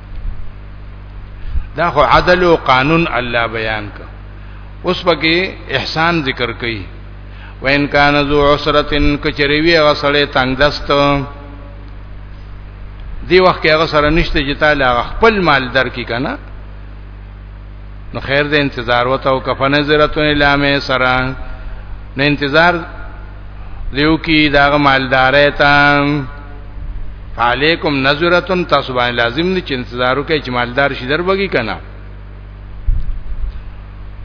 دا خو عدل او قانون الله بیان کړ اوس پکې احسان ذکر کړي وین کان ذو عسرتن کچریوی غسړې تنگ دست دی وخت هغه سره نشته چې تعالی خپل مال درکې کنه نو خیر دې انتظار وته او کفن زرتون الامی سره نه انتظار دیو کی دا مالدارې تا علیکم نظرتن تاسو باندې لازم دي چې انتظار وکړئ چې مالدار شي دروږي کنه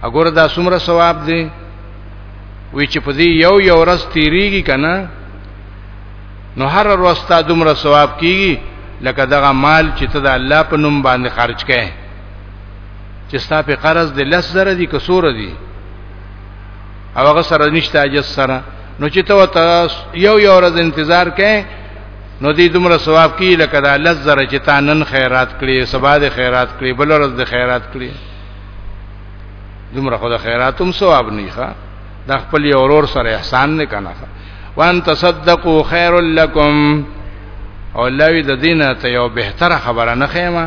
وګوره دا څومره ثواب دی وی چې په دې یو یو ورځ تیریږي کنه نو هر ورځ تا دومره ثواب کیږي لکه دغه مال چې ته د الله په نوم باندې خرج کړي چې ستا په قرض د لس زره دي کسور دي او هغه سره نشته اجز سره نو چې ته ته یو یو ورځ انتظار کړې نو دې دومره ثواب کې لکه دا لس زره چې تا نن خیرات کړې سبا د خیرات کړې بل ورځ د خیرات کړې دومره خو د خیراتوم ثواب نه ښه د خپل یو ورور سره احسان نه کنه وان تصدقوا خير لكم او لوی د دینه ته یو بهتره خبره نه خېما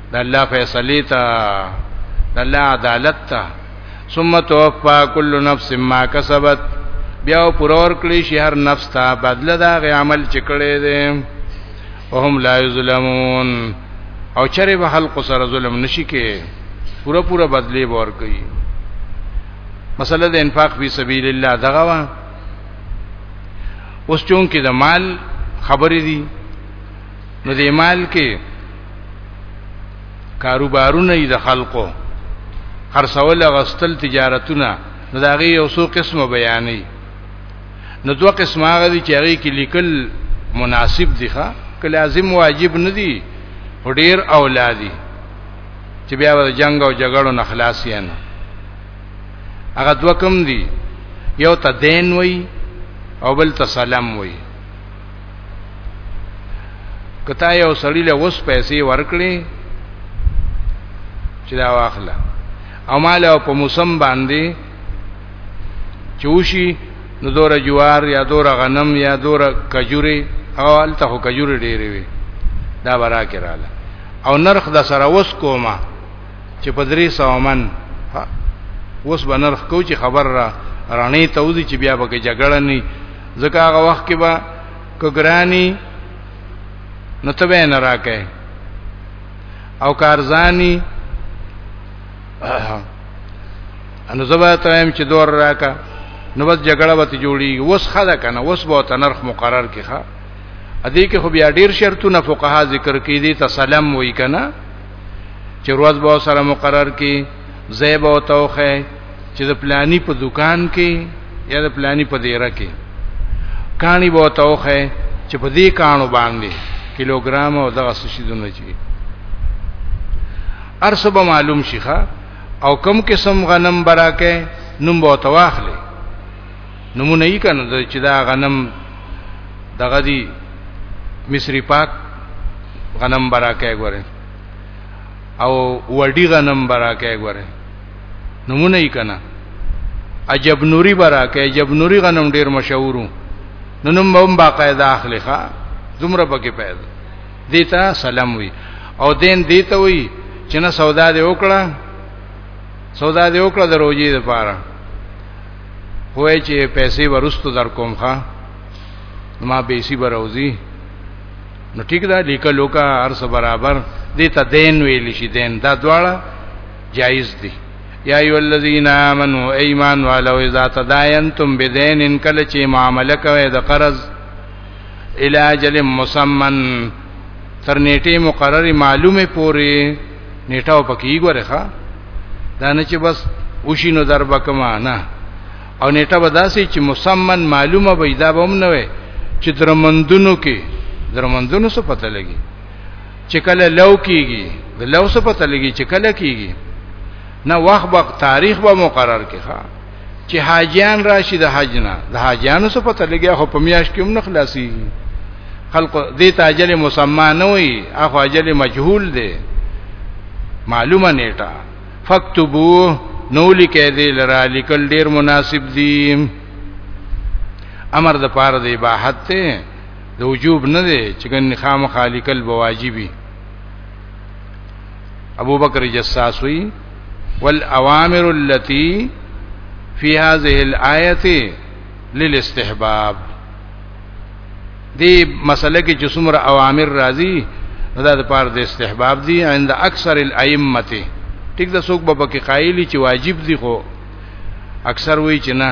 د الله فیصله ته د الله عدالت ته ثم توفى كل نفس ما كسبت بیا پرور کړی شي هر نفس ته بدله دا غي عمل چې کړی دی وهم لا یظلمون او چرې به خلق سره ظلم نشي کې پورا پورا بدلی ور کوي مسله د انفاق فی سبیل الله دغه وا اوس چون کې د مال خبرې دي نو د مال کې کاروبارونه د خلقو خرڅول غستل تجارتونه نو دا غي یو څو قسمه بیانې نو دوه قسمه هغه دي چې هغه کې لیکل مناسب دي ښا که لازم واجب نه دي ډیر اولادي چې بیا د جنگ او جګړو نه خلاص یې نه هغه دوه کم دي یو ته دین وای او بل ته سلام وای کتا یو سړی له وس پیسې ورکړي چې دا واخله او مال او په موسم باندې چوشي نو دور جوار یا دور غنم یا دور کجوري او الته کجوري ډېرې وي دا برا کړاله او نرخ د سره وس کوما چې په درې سومن وس بنرخ کو چې خبر را رانی ته وځي چې بیا به جګړه نه ځکه هغه وخت کې به کګرانی نو ته به نه راکې او کارزانی انو زبا تایم چې دور راکا نو بس جګړه وتی جوړي وس خدا کنه وس به تنرخ مقرر کی ښا ادي کې خو بیا ډیر شرطونه فقها ذکر کړي دي تسلم وای کنه چې روز به سره مقرر کی زیب او توخه چې د پلانی په دکان کې یا د پلانی په دیره کې کانی به توخه چې په دې کانو باندې کیلوګرام او دغه سشیدونه چی ارسه به معلوم شيخه او کم قسم غنم براکه نوم به تواخلې نمونه یې کنه چې دا غنم دغه دی مصری پاک غنم براکه ګوره او وړي غنم براکه ګوره نمونه یې کنه عجب نوري برا کې عجب نوري غنم ډیر مشهورو نو نوم هم باقاعده اخلي ښا دومره پکې پیدا دیتا سلام وی او دین دیته وی چې نه سودا دی وکړه سودا دی وکړه د روزي لپاره وای چې پیسې ورستو در کوم ښا ما پیسې بروزي نو ټیک دا لیکلو کا ارس برابر دیتا دین ویل شي دین دا دواړه جائز دی یا ایو الذین آمنو ایمان والو اذا تداینتم بدین ان کله چې معامله کوي د قرض الاجل مسمن تر نیټه مقرره معلومه پوری نیټه پکې ګوره ښا دا نه چې بس وشینو در بکما نه او نیټه به داسې چې مسمن معلومه به دا به هم نه وي چې درمندونو کې درمندونو څه پته لګي چې کله لو کیږي د لو څه پته لګي چې کله کیږي نه وخت به تاریخ به مقرر کړي ښا چې حاجیان راشي د حج نه د حاجیانو څه پته لګي خو په میاش کې هم نه خلاصي خلق دې تاجل مسما نه وي اخو اجل مجهول دی معلومه نیټه فكتبو نو لیکه دې لرا لیکل ډیر مناسب دي امر د پاره دی باحت ته د وجوب نه دی چې ګن خام خالقل بواجبي ابو بکر جساسوی والاوامر التي في هذه الايه للاستحباب دی مسله کې چې څومره اوامر راځي دا د پاره د استحباب دي عند اکثر الائمه ټیک د څوک به پکې قایلی چې واجب دي خو اکثر وایي چې نه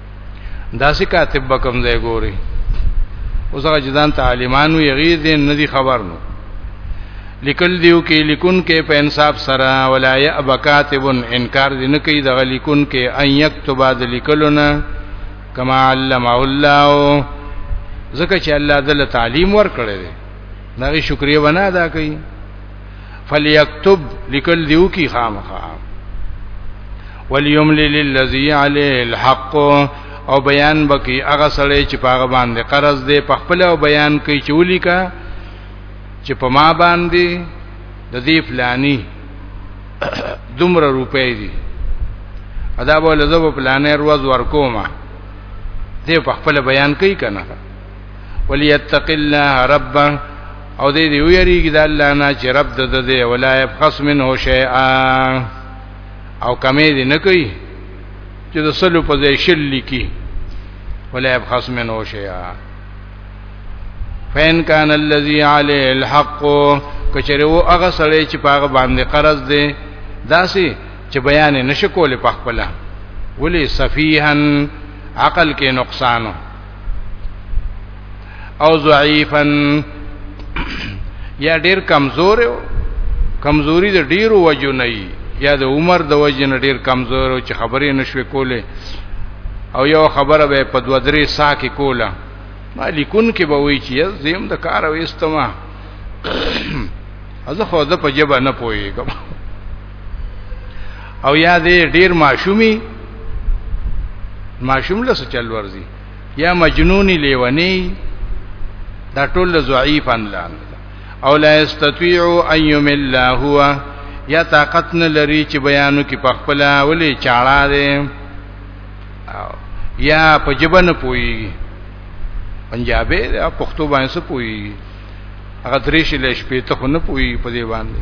داسې کاتب به کوم ځای ګوري اوس هغه جدان تعلیمانو یغی دې نه دي خبر نو لیکل دیو کې لیکون کې په انصاف سره ولا یأب کاتب انکار دې نه کوي د لیکون کې ان یكتب د لیکلونه کما علم الله زکه چې الله دل تعلیم ورکړي دي نغي شکریا ونه ادا کوي فلیکتب لیکل دیو کی خامخا ولیملی للذی علیه الحق او بیان بکی هغه سړی چې پاغه باندې قرض دی په خپل او بیان کوي چې ولیکا چې په ما باندې د دې فلانی دومره روپۍ دي ادا بوله زو پلانې روز ورکوما دې په خپل بیان کوي کنه وليتق الله ربه او دې دی ویریږي د الله نه چې رب د دې ولا يبخس منه شيئا او کمې دې نه کوي چې د سلو په ځای شل لیکي ولا يبخس منه شيئا فین کان الذی علی الحق کچره و هغه سړی چې پاغه باندې قرض دی داسي چې بیان نشکول په خپل ولی سفیهن عقل کې نقصانو او ضعیفا یا ډیر کمزور یو کمزوري د ډیرو وجو نه یا د عمر د وجې نه ډیر کمزور او چې خبرې نشوي کوله او یو خبره به په دوه درې سا کې کوله مالکون کې به وی چې زم د کار او استما ازه خو د په جبه نه پويږم او یا دې ډیر ماشومی ماشوم له چل ورزي یا مجنونی لیونی دا ټول ضعیف انلان او لا استطيع ان يمل هو یا طاقت نه لري چې بیانو کې پخپلا ولې چاړه دي یا په جبن پوي پنجابي او پښتو باندې سپوي هغه درې شلې شپې ته خو نه پوي په دې باندې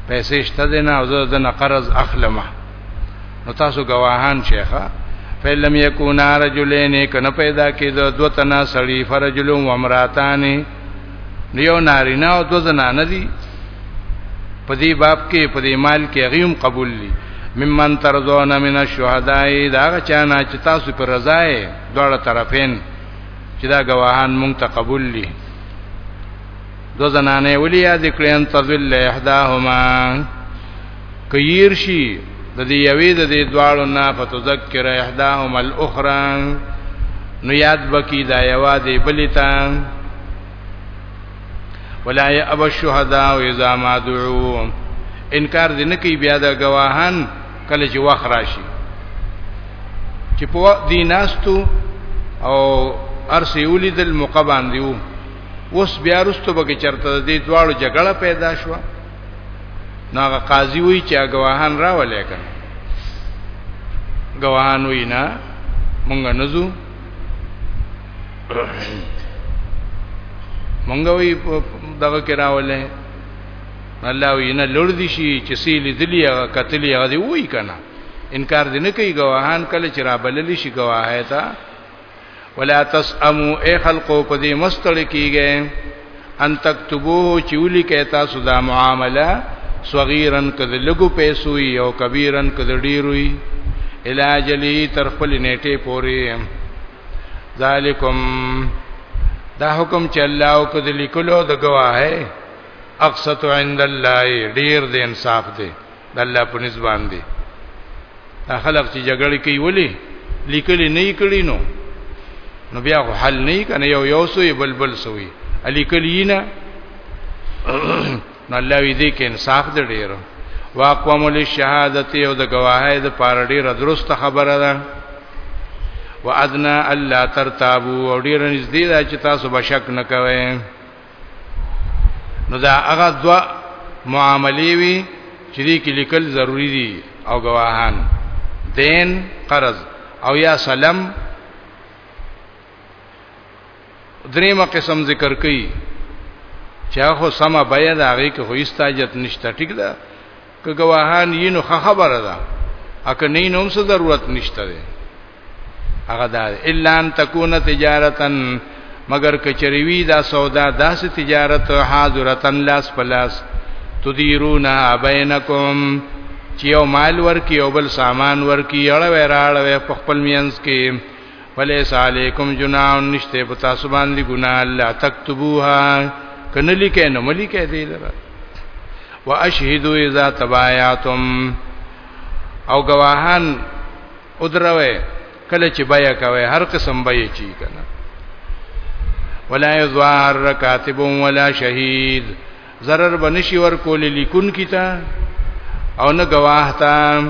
پیسې شته دي نه او زه د قرض اخلم نو تاسو گواهان شیخه فلم یکونا رجلین کنه پیدا کیدو دو تنا سړی فرجل و امراتان یو نارینه او دو زنانه دي په دې باب کې په دې مال کې غیم قبول دي ممن ترضون من الشهداء دا چانا چې تاسو پر رضا یې دوړ طرفین چې دا گواهان مونږ ته قبول دي دو زنانه ولی یاد کړي ان تذل احداهما کیر شي د دې یوې د دې دواړو نه فتذکر احداهما الاخرى نو یاد بکی دا یوا دی بلیتا ولا یاب الشهداء اذا ما دعوا انکار دې نه کوي بیا د گواهان کله چې وخت راشي چې په دیناستو او ارسیولی دل مقبان دیو اوس بیا رستو به چرته د دې دواړو جګړه پیدا شو ناغه قاضي وی چې غواهان راولې کړه غواهان وی نه مونږ نه زو مونږ وی دغه کې راولې الله وی نه لور دي شي چې سیلې دلی هغه قتلې هغه دی وی کنه انکار دې نه کوي غواهان کله چې را بللی شي غواهه تا ولا تسامو اي خلقو په دې مستړ کیږي ان تكتبوه چې ولیکه تاسو دا معامله صغیرن کده لګو پیسو او کبیرن کده ډیروي علاج لی تر خپل نیټه پوري ذالکم دا حکم چې الله او کده لیکلو د گواهه اقصت عند الله ډیر د انصاف دی د الله په نس باندې دا خلک چې جګړه کوي ولې لیکلي نه کړي نو نو بیا خو حل نه کنه یو یو سوې بلبل سوې علی کلی نه نو الله وی دې کې انصاف دې ډېر واقوم للشهادت او د گواهی د پاره ډېر درست خبره ده وادنا الله ترتابو او ډېر نږدې ده چې تاسو بشک نه کوئ نو دا هغه دوا معاملې وی چې دې کې لیکل ضروری دي او گواهان دین قرض او یا سلام دریم قسم ذکر کړي چا خو سما بیا دا غي کې خو ایستاجت نشته ټیک ده که گواهان یې نو خبره ده اکه نه نوم څه ضرورت نشته ده هغه دا الا ان تکون تجارتن مگر کچریوی دا سودا داس تجارت حاضرتن لاس پلاس تدیرونا بینکم چې یو مال ورکی او بل سامان ورکی اړه وراړه په خپل مینس کې ولیس علیکم جناح نشته په تاسو باندې ګناه الله تکتبوها کنه لیکه نو ملیکه دی لره واشهدوا اذا تبايعتم او گواهان ادروي کله چې بیا کوي هر قسم بیا چی کنه ولا یظهر کاتب ولا شهید zarar بنشي ور کول لیکون کیتا او نه گواه تا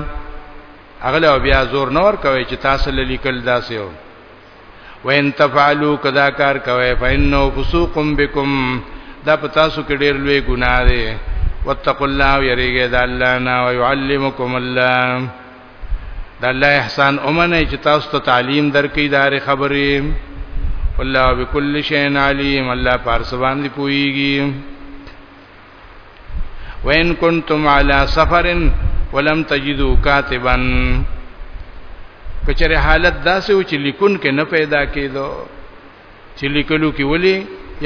اغله بیا زور نور کوي چې تاسو لیکل داسې و وان تفعلوا کذا کار کوي فإنه فسوق بكم دا پتا سو کې ډېر لوی ګناه دی واتقوا الله يريګه د الله نه او يعلمكم الله د الله احسان اومنه چې تاسو ته تعلیم درکې دار خبرې الله بكل شيء عليم الله پارس باندې پويږي وین کنتم علی سفر ولم تجدوا کاتبا کچره حالت داسې و چې لیکون کې نه پیدا کېدو چې لیکلو کې ولي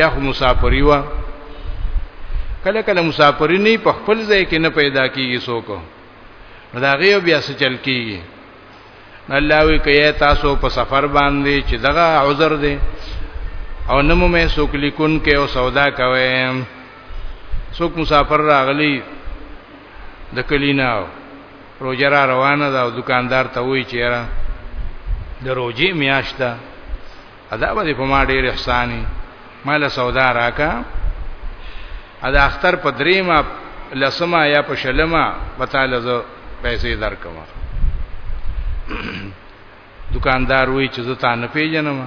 یا خو مسافری و کله کله مسافری نه په خپل ځای کې نه پیدا کیږي څوک دا غي بیا څه چل کیږي الله وی کوي تاسو په سفر باندې چې دغه عذر دی او نمو مې سوک لیکون کې او سودا کوي سوک مسافر راغلی د کلینا روزه را روانه ده او دکاندار ته وی چیرې د روزي میاشت ده ادا به په ما ډیر احساني مال سودا راکا ادا اختر په دریمه لسمه یا په شلمه وتعالى زو پیسې درکم دکاندار وی چې زه تا نه پیژنم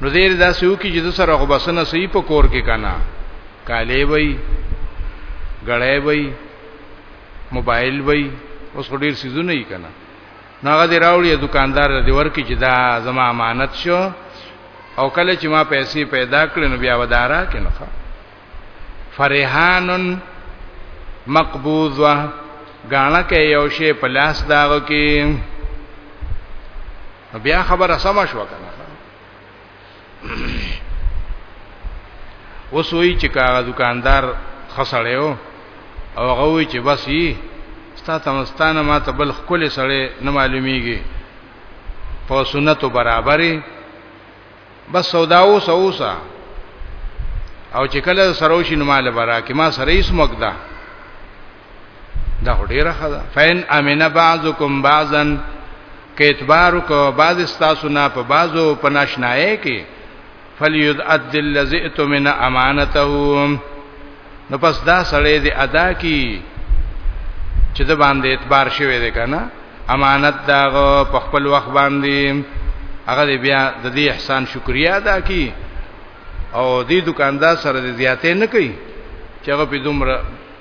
نو دې دا سيو کې چې سره خو بسنه سي په کور کې کنا کالې وای غړې وای موبایل وای اوس ډیر سيزونه یې کنا نو هغه دی راوړي دکاندار دی ورکی چې دا زما امانت شو او کله چې ما پیسې پیدا کړې نو بیا ودارا کې نه فرحان مقبوض وا غاڼه کې یو شی په لاس داغ کې بیا خبره سم شو کنه وسوي چې کاغه دکاندار خسړیو او غوي چې بس یې ستا تمستانه ما ته بل خپل سړی نه معلومیږي په سنتو برابرې بس سودا اوس اوسه او چې کله سروشي نو مال برا کې ما سره هیڅ مقدا دا ډیره خدا فین امنه بعضکم بعضن کې اعتبار کو بعض استاسو نه په بعضو په ناشنای کې فلیذ اد الذی اتمن امانته نو پس دا سړی دی ادا کی چې د باندې اعتبار شوی دی کنه امانت دا په خپل وخت باندې هغه بیا د دې احسان شکریا ادا کی او دې دکاندار سره زیاتې نه کوي چې هغه په دومره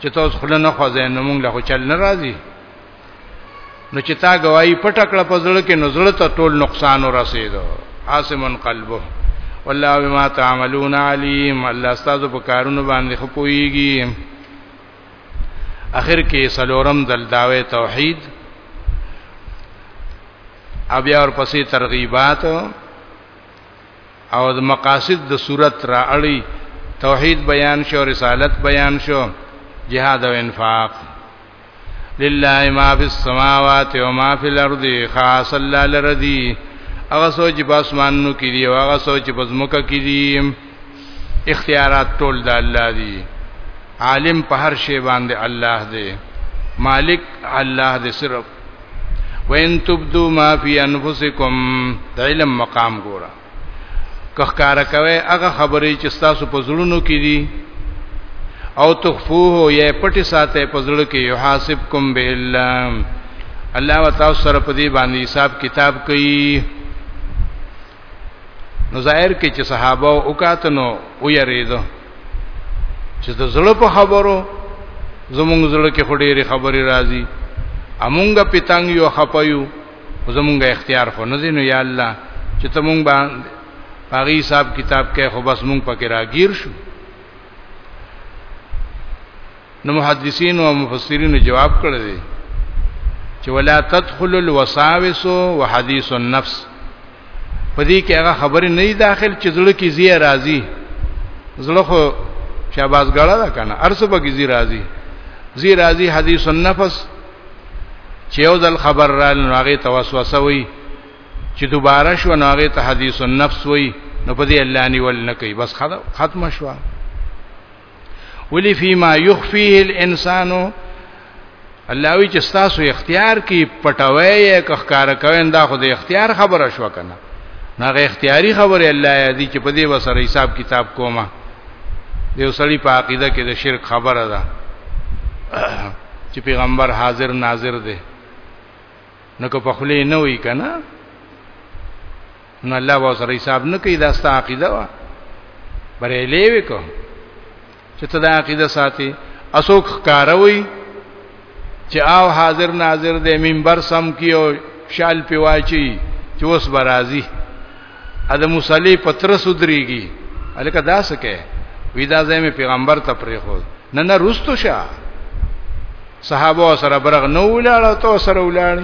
چې تاسو خله نه خوځې نو موږ له چل نه راځي نو چې تا گواہی پټه کړه په ځړ کې نزړ ته ټول نقصان ورسېدو عاصمن قلبه والله بما تعملون علیم الله استاد په کارونو باندې خپويږي اخر کې سلورم دل داوی توحید ابیا اور پسې ترغیبات او د مقاصد د صورت را اړي توحید بیان شو رسالت بیان شو جهاد او انفاق لله ما فی السماوات و ما فی الارض خاص الله لردی هغه سوچ په اسمانونو کې دی او هغه سوچ په زمکه کې دی اختیارات ټول د الله دی عالم په هر شی باندې الله دی مالک الله دی صرف وین تبدو ما فی انفسکم د علم مقام ګوره کخکار کوي هغه خبرې چې تاسو په زړونو کې دي او تخفوه یا پټي ساته په زړه کې یحاسبکم بالله الله وتعالى سره په دې باندې حساب کتاب کوي نو ظاهر کې چې صحابه او کاتنو او یریدو چې د زړه په خبرو زمونږ زړه کې خډيري خبري راځي امونګه پتنګ یو خپایو زمونږه اختیار خو نه دینو یا الله چې ته مونږ باندې هغه حساب کتاب کې خو بس مونږ پکې راګیر شو نو محدثین او مفسرین جواب کړی دی چې ولا تدخل الوساوس وحديث النفس پدې کې هغه خبره نه داخل چې زړه کې زی راضي زړه خو شاباز غړا ده کنه ارسبه کې زی راضي زی راضي حديث النفس چې یو ځل خبر را نوغه توسوسه وي چې دوباره شو نوغه ته حديث النفس وي نو پدې الله نیول نه کوي بس ختم شوه ولی فيما يخفيه الانسان الله وی چې تاسو اختیار کې پټوي که ښکار کوي دا خو د اختیار خبره شو کنه هغه اختیاري خبره الله یې دي چې په دې وسره حساب کتاب کومه یو سړی په عقیده کې د شرک خبره ده چې پیغمبر حاضر ناظر دی نو که په خلی نه وي کنه نو الله به سره حساب نه کوي دا ست عقیده وا بره لیوي کو چې ته دا عقیده ساتي اسوک کاروي چې او حاضر ناظر دې منبر سم کیو شال پیواچی چې اوس برازي ا د مصلی په تر سودريږي الکه دا سکه وی دا زمي پیغمبر ته پرې خو نه نه رستو شه صحابه سره برغ نه ولاړ ته سره ولاړ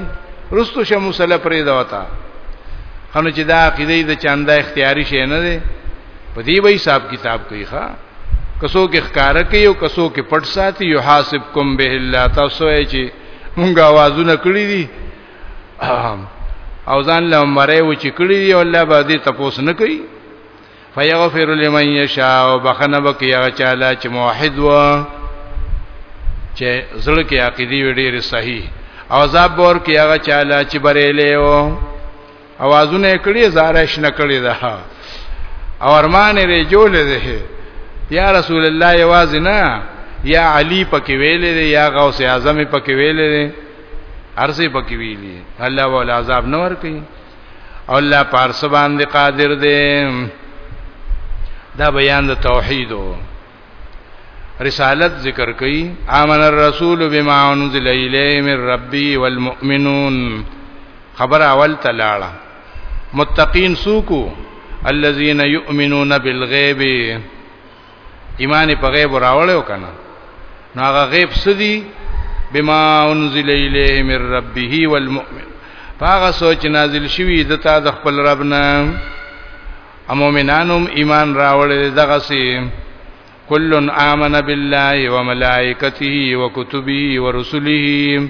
رستو شه مصلی پرې دا وتا خنو چې دا عقیده د چاندا اختیاري شي نه ده په دې وای حساب کتاب کوي ښا کسو کې ښکار کوي او کسو کې پټ ساتي یو حاسبکم به الله تاسو یې چې مونږه आवाजونه کړی دي او ځان له مړې و چې کړی دی الله به دې تپوس نه کوي فیغفر لمن یشاء وبخنه بکی هغه چاله چې موحد و چې زړه کې عقیده وړي صحیح او عذاب ور کې هغه چاله چې بریلې و اوازونه کړي زارش نه کړي ده او ارمان یې جوړ دی یا رسول الله یواز نه یا علی پکې ویلې دی یا غوث اعظم پکې ویلې دی ارزه پکې ویلې الله ول عذاب نه ور کوي او الله پارس باندې قادر دی دا بیان د توحیدو رسالت ذکر کړي امن الرسول بما انزل الیه من ربی والمؤمنون خبر اول تلاړه متقین سوکو الذين يؤمنون بالغيب ایمان په غیب راوړل کنه نو هغه غیب سدي بما انزل الیه من ربه والمؤمن هغه سوچ نازل شوی د تا د خپل رب نه امومنانم ایمان راوړل دغه سي کل آمن بالله وملائکته وکتبه ورسله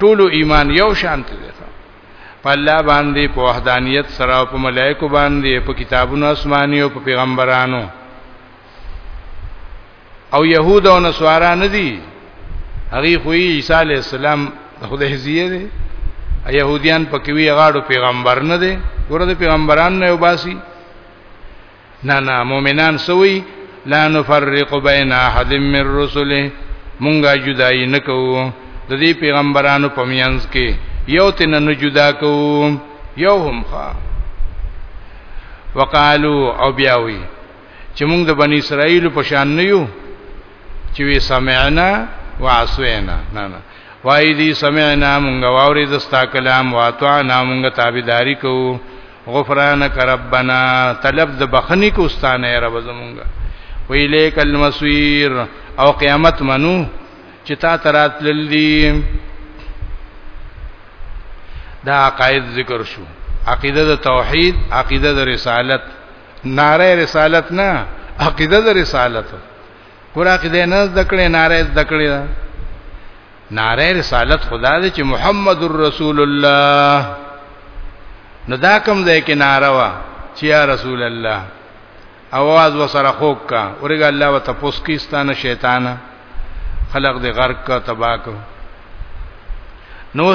ټول ایمان یو شان دی په الله باندې په وحدانیت سره او په ملائکه باندې په کتابونو آسماني او په پیغمبرانو او يهود او نصارا نه دي هغه خو عيسى عليه السلام خدای زیه دي يهوديان پکې وی غاړو پیغمبر نه دي ګوره د پیغمبران نه وباسي نه نه مؤمنان سوي لا نفرق بين احد من رسله مونږه جدای نکو د دې پیغمبرانو په میانس کې یو تن نه جدا کو یو هم خا وقالو او بیاوی چې موږ د بنی اسرائیل په شان نه یو چې وی سمعنا وعصینا نه نه وای دی سمعنا موږ واورې د ستا کلام واطعنا موږ تابعداري کوو غفرانک ربنا طلب د بخنی کو استانه رب زمونږ ویلیک المسویر او قیامت منو چې تا ترات للی دا عقاید ذکر شو عقیده د توحید عقیده د رسالت ناره رسالت نه عقیده د رسالت ګور عقیده نه ذکرې ناره ذکرې دا ناره رسالت خدا دې چې محمد رسول الله نو دا کوم ځای کې ناره وا چې یا رسول الله اواز وسره خوک کا اورګه الله وت پوسکیستانه شیطانه خلق دې غرق کا تباہ کو نو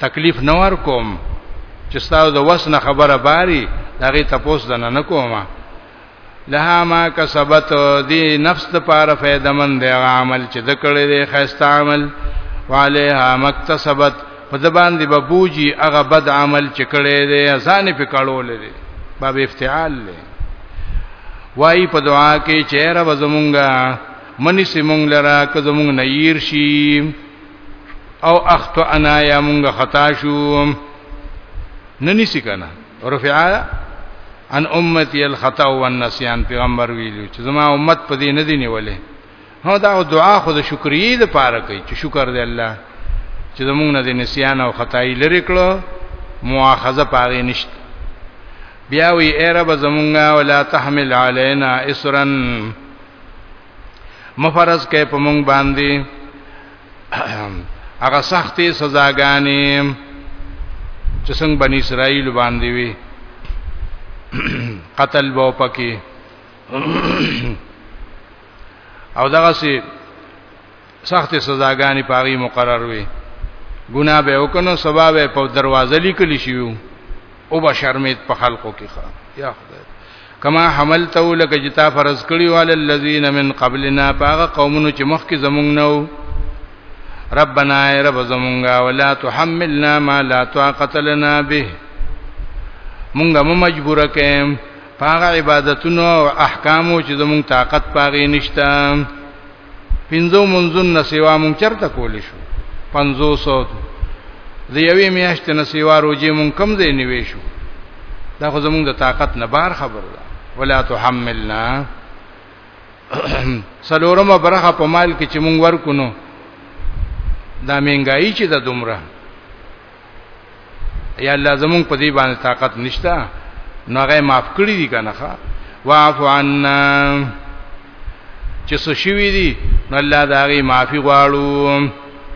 تکلیف نه ور کوم چې تاسو د وسنه خبره باري دغه تپوس دنه نه کوم لها ما کسبت دی نفس د پاره فائدہ مند دی عمل چې د کړي دی خسته عمل وعليها مكتسبت په د باندې به بوجي هغه بد عمل چې کړي دی ځان په کړول دی باب افتعال دی وای په دعا کې چیرې وزمونګه منی سیمونګ لرا که زمونګ نیر شي او اخطانا یا مونږه خطا شو ننی سکنه رفعا ان امتی الخطا والنسیان پیغمبر ویلو چې زما امت په دې نه دی نیولې هو دا دعا خو د شکرې د پاره کوي چې شکر دې الله چې زمونږ نه د نسیان او خدای لری کړو مؤاخذه پاره نشته بیا وی ای رب زمونږه ولا تحمل علینا اسرا مفرز کې په مونږ باندې هغه سختې سزاګانې چې څنګه بنی اسرائیل باندې وي قتل وو پکې او دغه سي سخت سزاګانی پاغي مقرر وي ګنا به وکنو سبا به په دروازه لیکل شيو او به شرمیت په خلقو کې ښه یا خدای کما حملته لک جتا فرض کړی وال الذین من قبلنا پاغه قومونو چې مخکې زمونږ نو ربنا ای رب زمونږه ولا تحملنا ما لا طاقت لنا به مونږه مو مجبور کړم پاغه عبادتونو او احکامو چې زمونږ طاقت پاغي نشته پنځو منځون نه سیوا مونږ چرته کول شو 500 د یوې میاشتې نه سیوا روزي مونږ کم ځای نیوي شو دا خو زمونږ د طاقت نه بار خبر ده ولا تحملنا سلورمه برخه په مال کې چې مونږ ورکونو دا مهنګایي چې د دومره یا الله زمون په دې باندې طاقت نشته نو هغه معاف کړی دي کنه ښا واعف عنا چې څه شوی دي نو الله دا غي معافي غواړو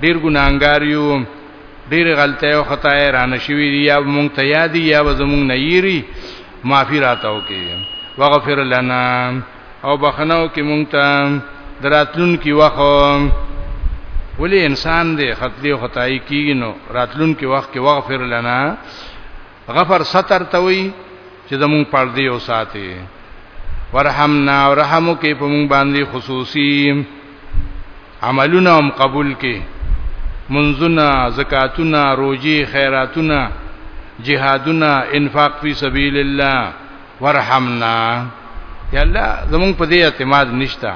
ډیر ګناګار یو ډیر غلطه او خطا یې رانه شوی دي یا مونږ ته یادي یا زمونږ نه یری معافي راتاو کې واغفر لنا او بخنو کې مونږ ته دراتلون کې وخو ولی انسان دی خطلی او خدای کیږي نو راتلون کې وخت کې وغفر لنا غفر ستر ته وي چې زمون پردي او ساتي ورحمنا ورحمو کې په مونږ باندې خصوصي عملونه هم قبول کې منزنا زکاتونه روزي خیراتونه جهادونه انفاق فی سبیل الله ورحمنا یا الله زمونږ په دې اعتماد نشتا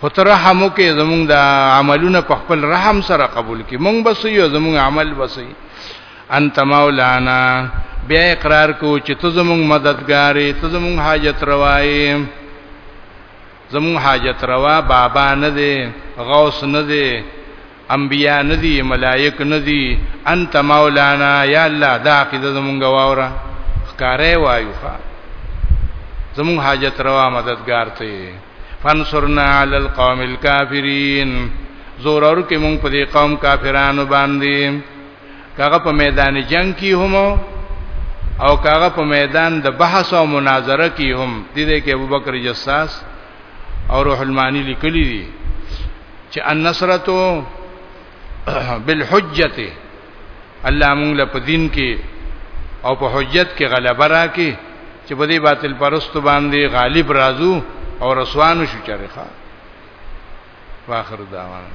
خو تر رحم وکي زمونږ د عملونه په خپل رحم سره قبول کړي مونږ بس یو زمونږ عمل بس انت مولانا بیا اقرار کو چې ته زمونږ مددګاری ته زمونږ حاجت روایې زمونږ حاجت روا بابا نه دی غوث نه دی انبیا ندی ملائک ندی انت مولانا یا الله دا عقیده زمونږ واوره ښکارې وایو ښا زمون حاجت روا مددگار ته فنصرنا علی القوم الکافرین زور اور کې مونږ په دې قوم کافرانو باندې کاغه په میدان جنگ کې هم او کاغه په میدان د بحث او مناظره کې هم د دې کې ابوبکر جساس او روح المانی لیکلی دي چې النصرتو بالحجته الله موږ له دین کې او په حجت کې غلبه راکې چې په دې باطل پرست باندې غالب راځو او رسوانو شو چرخه واخر دعوانا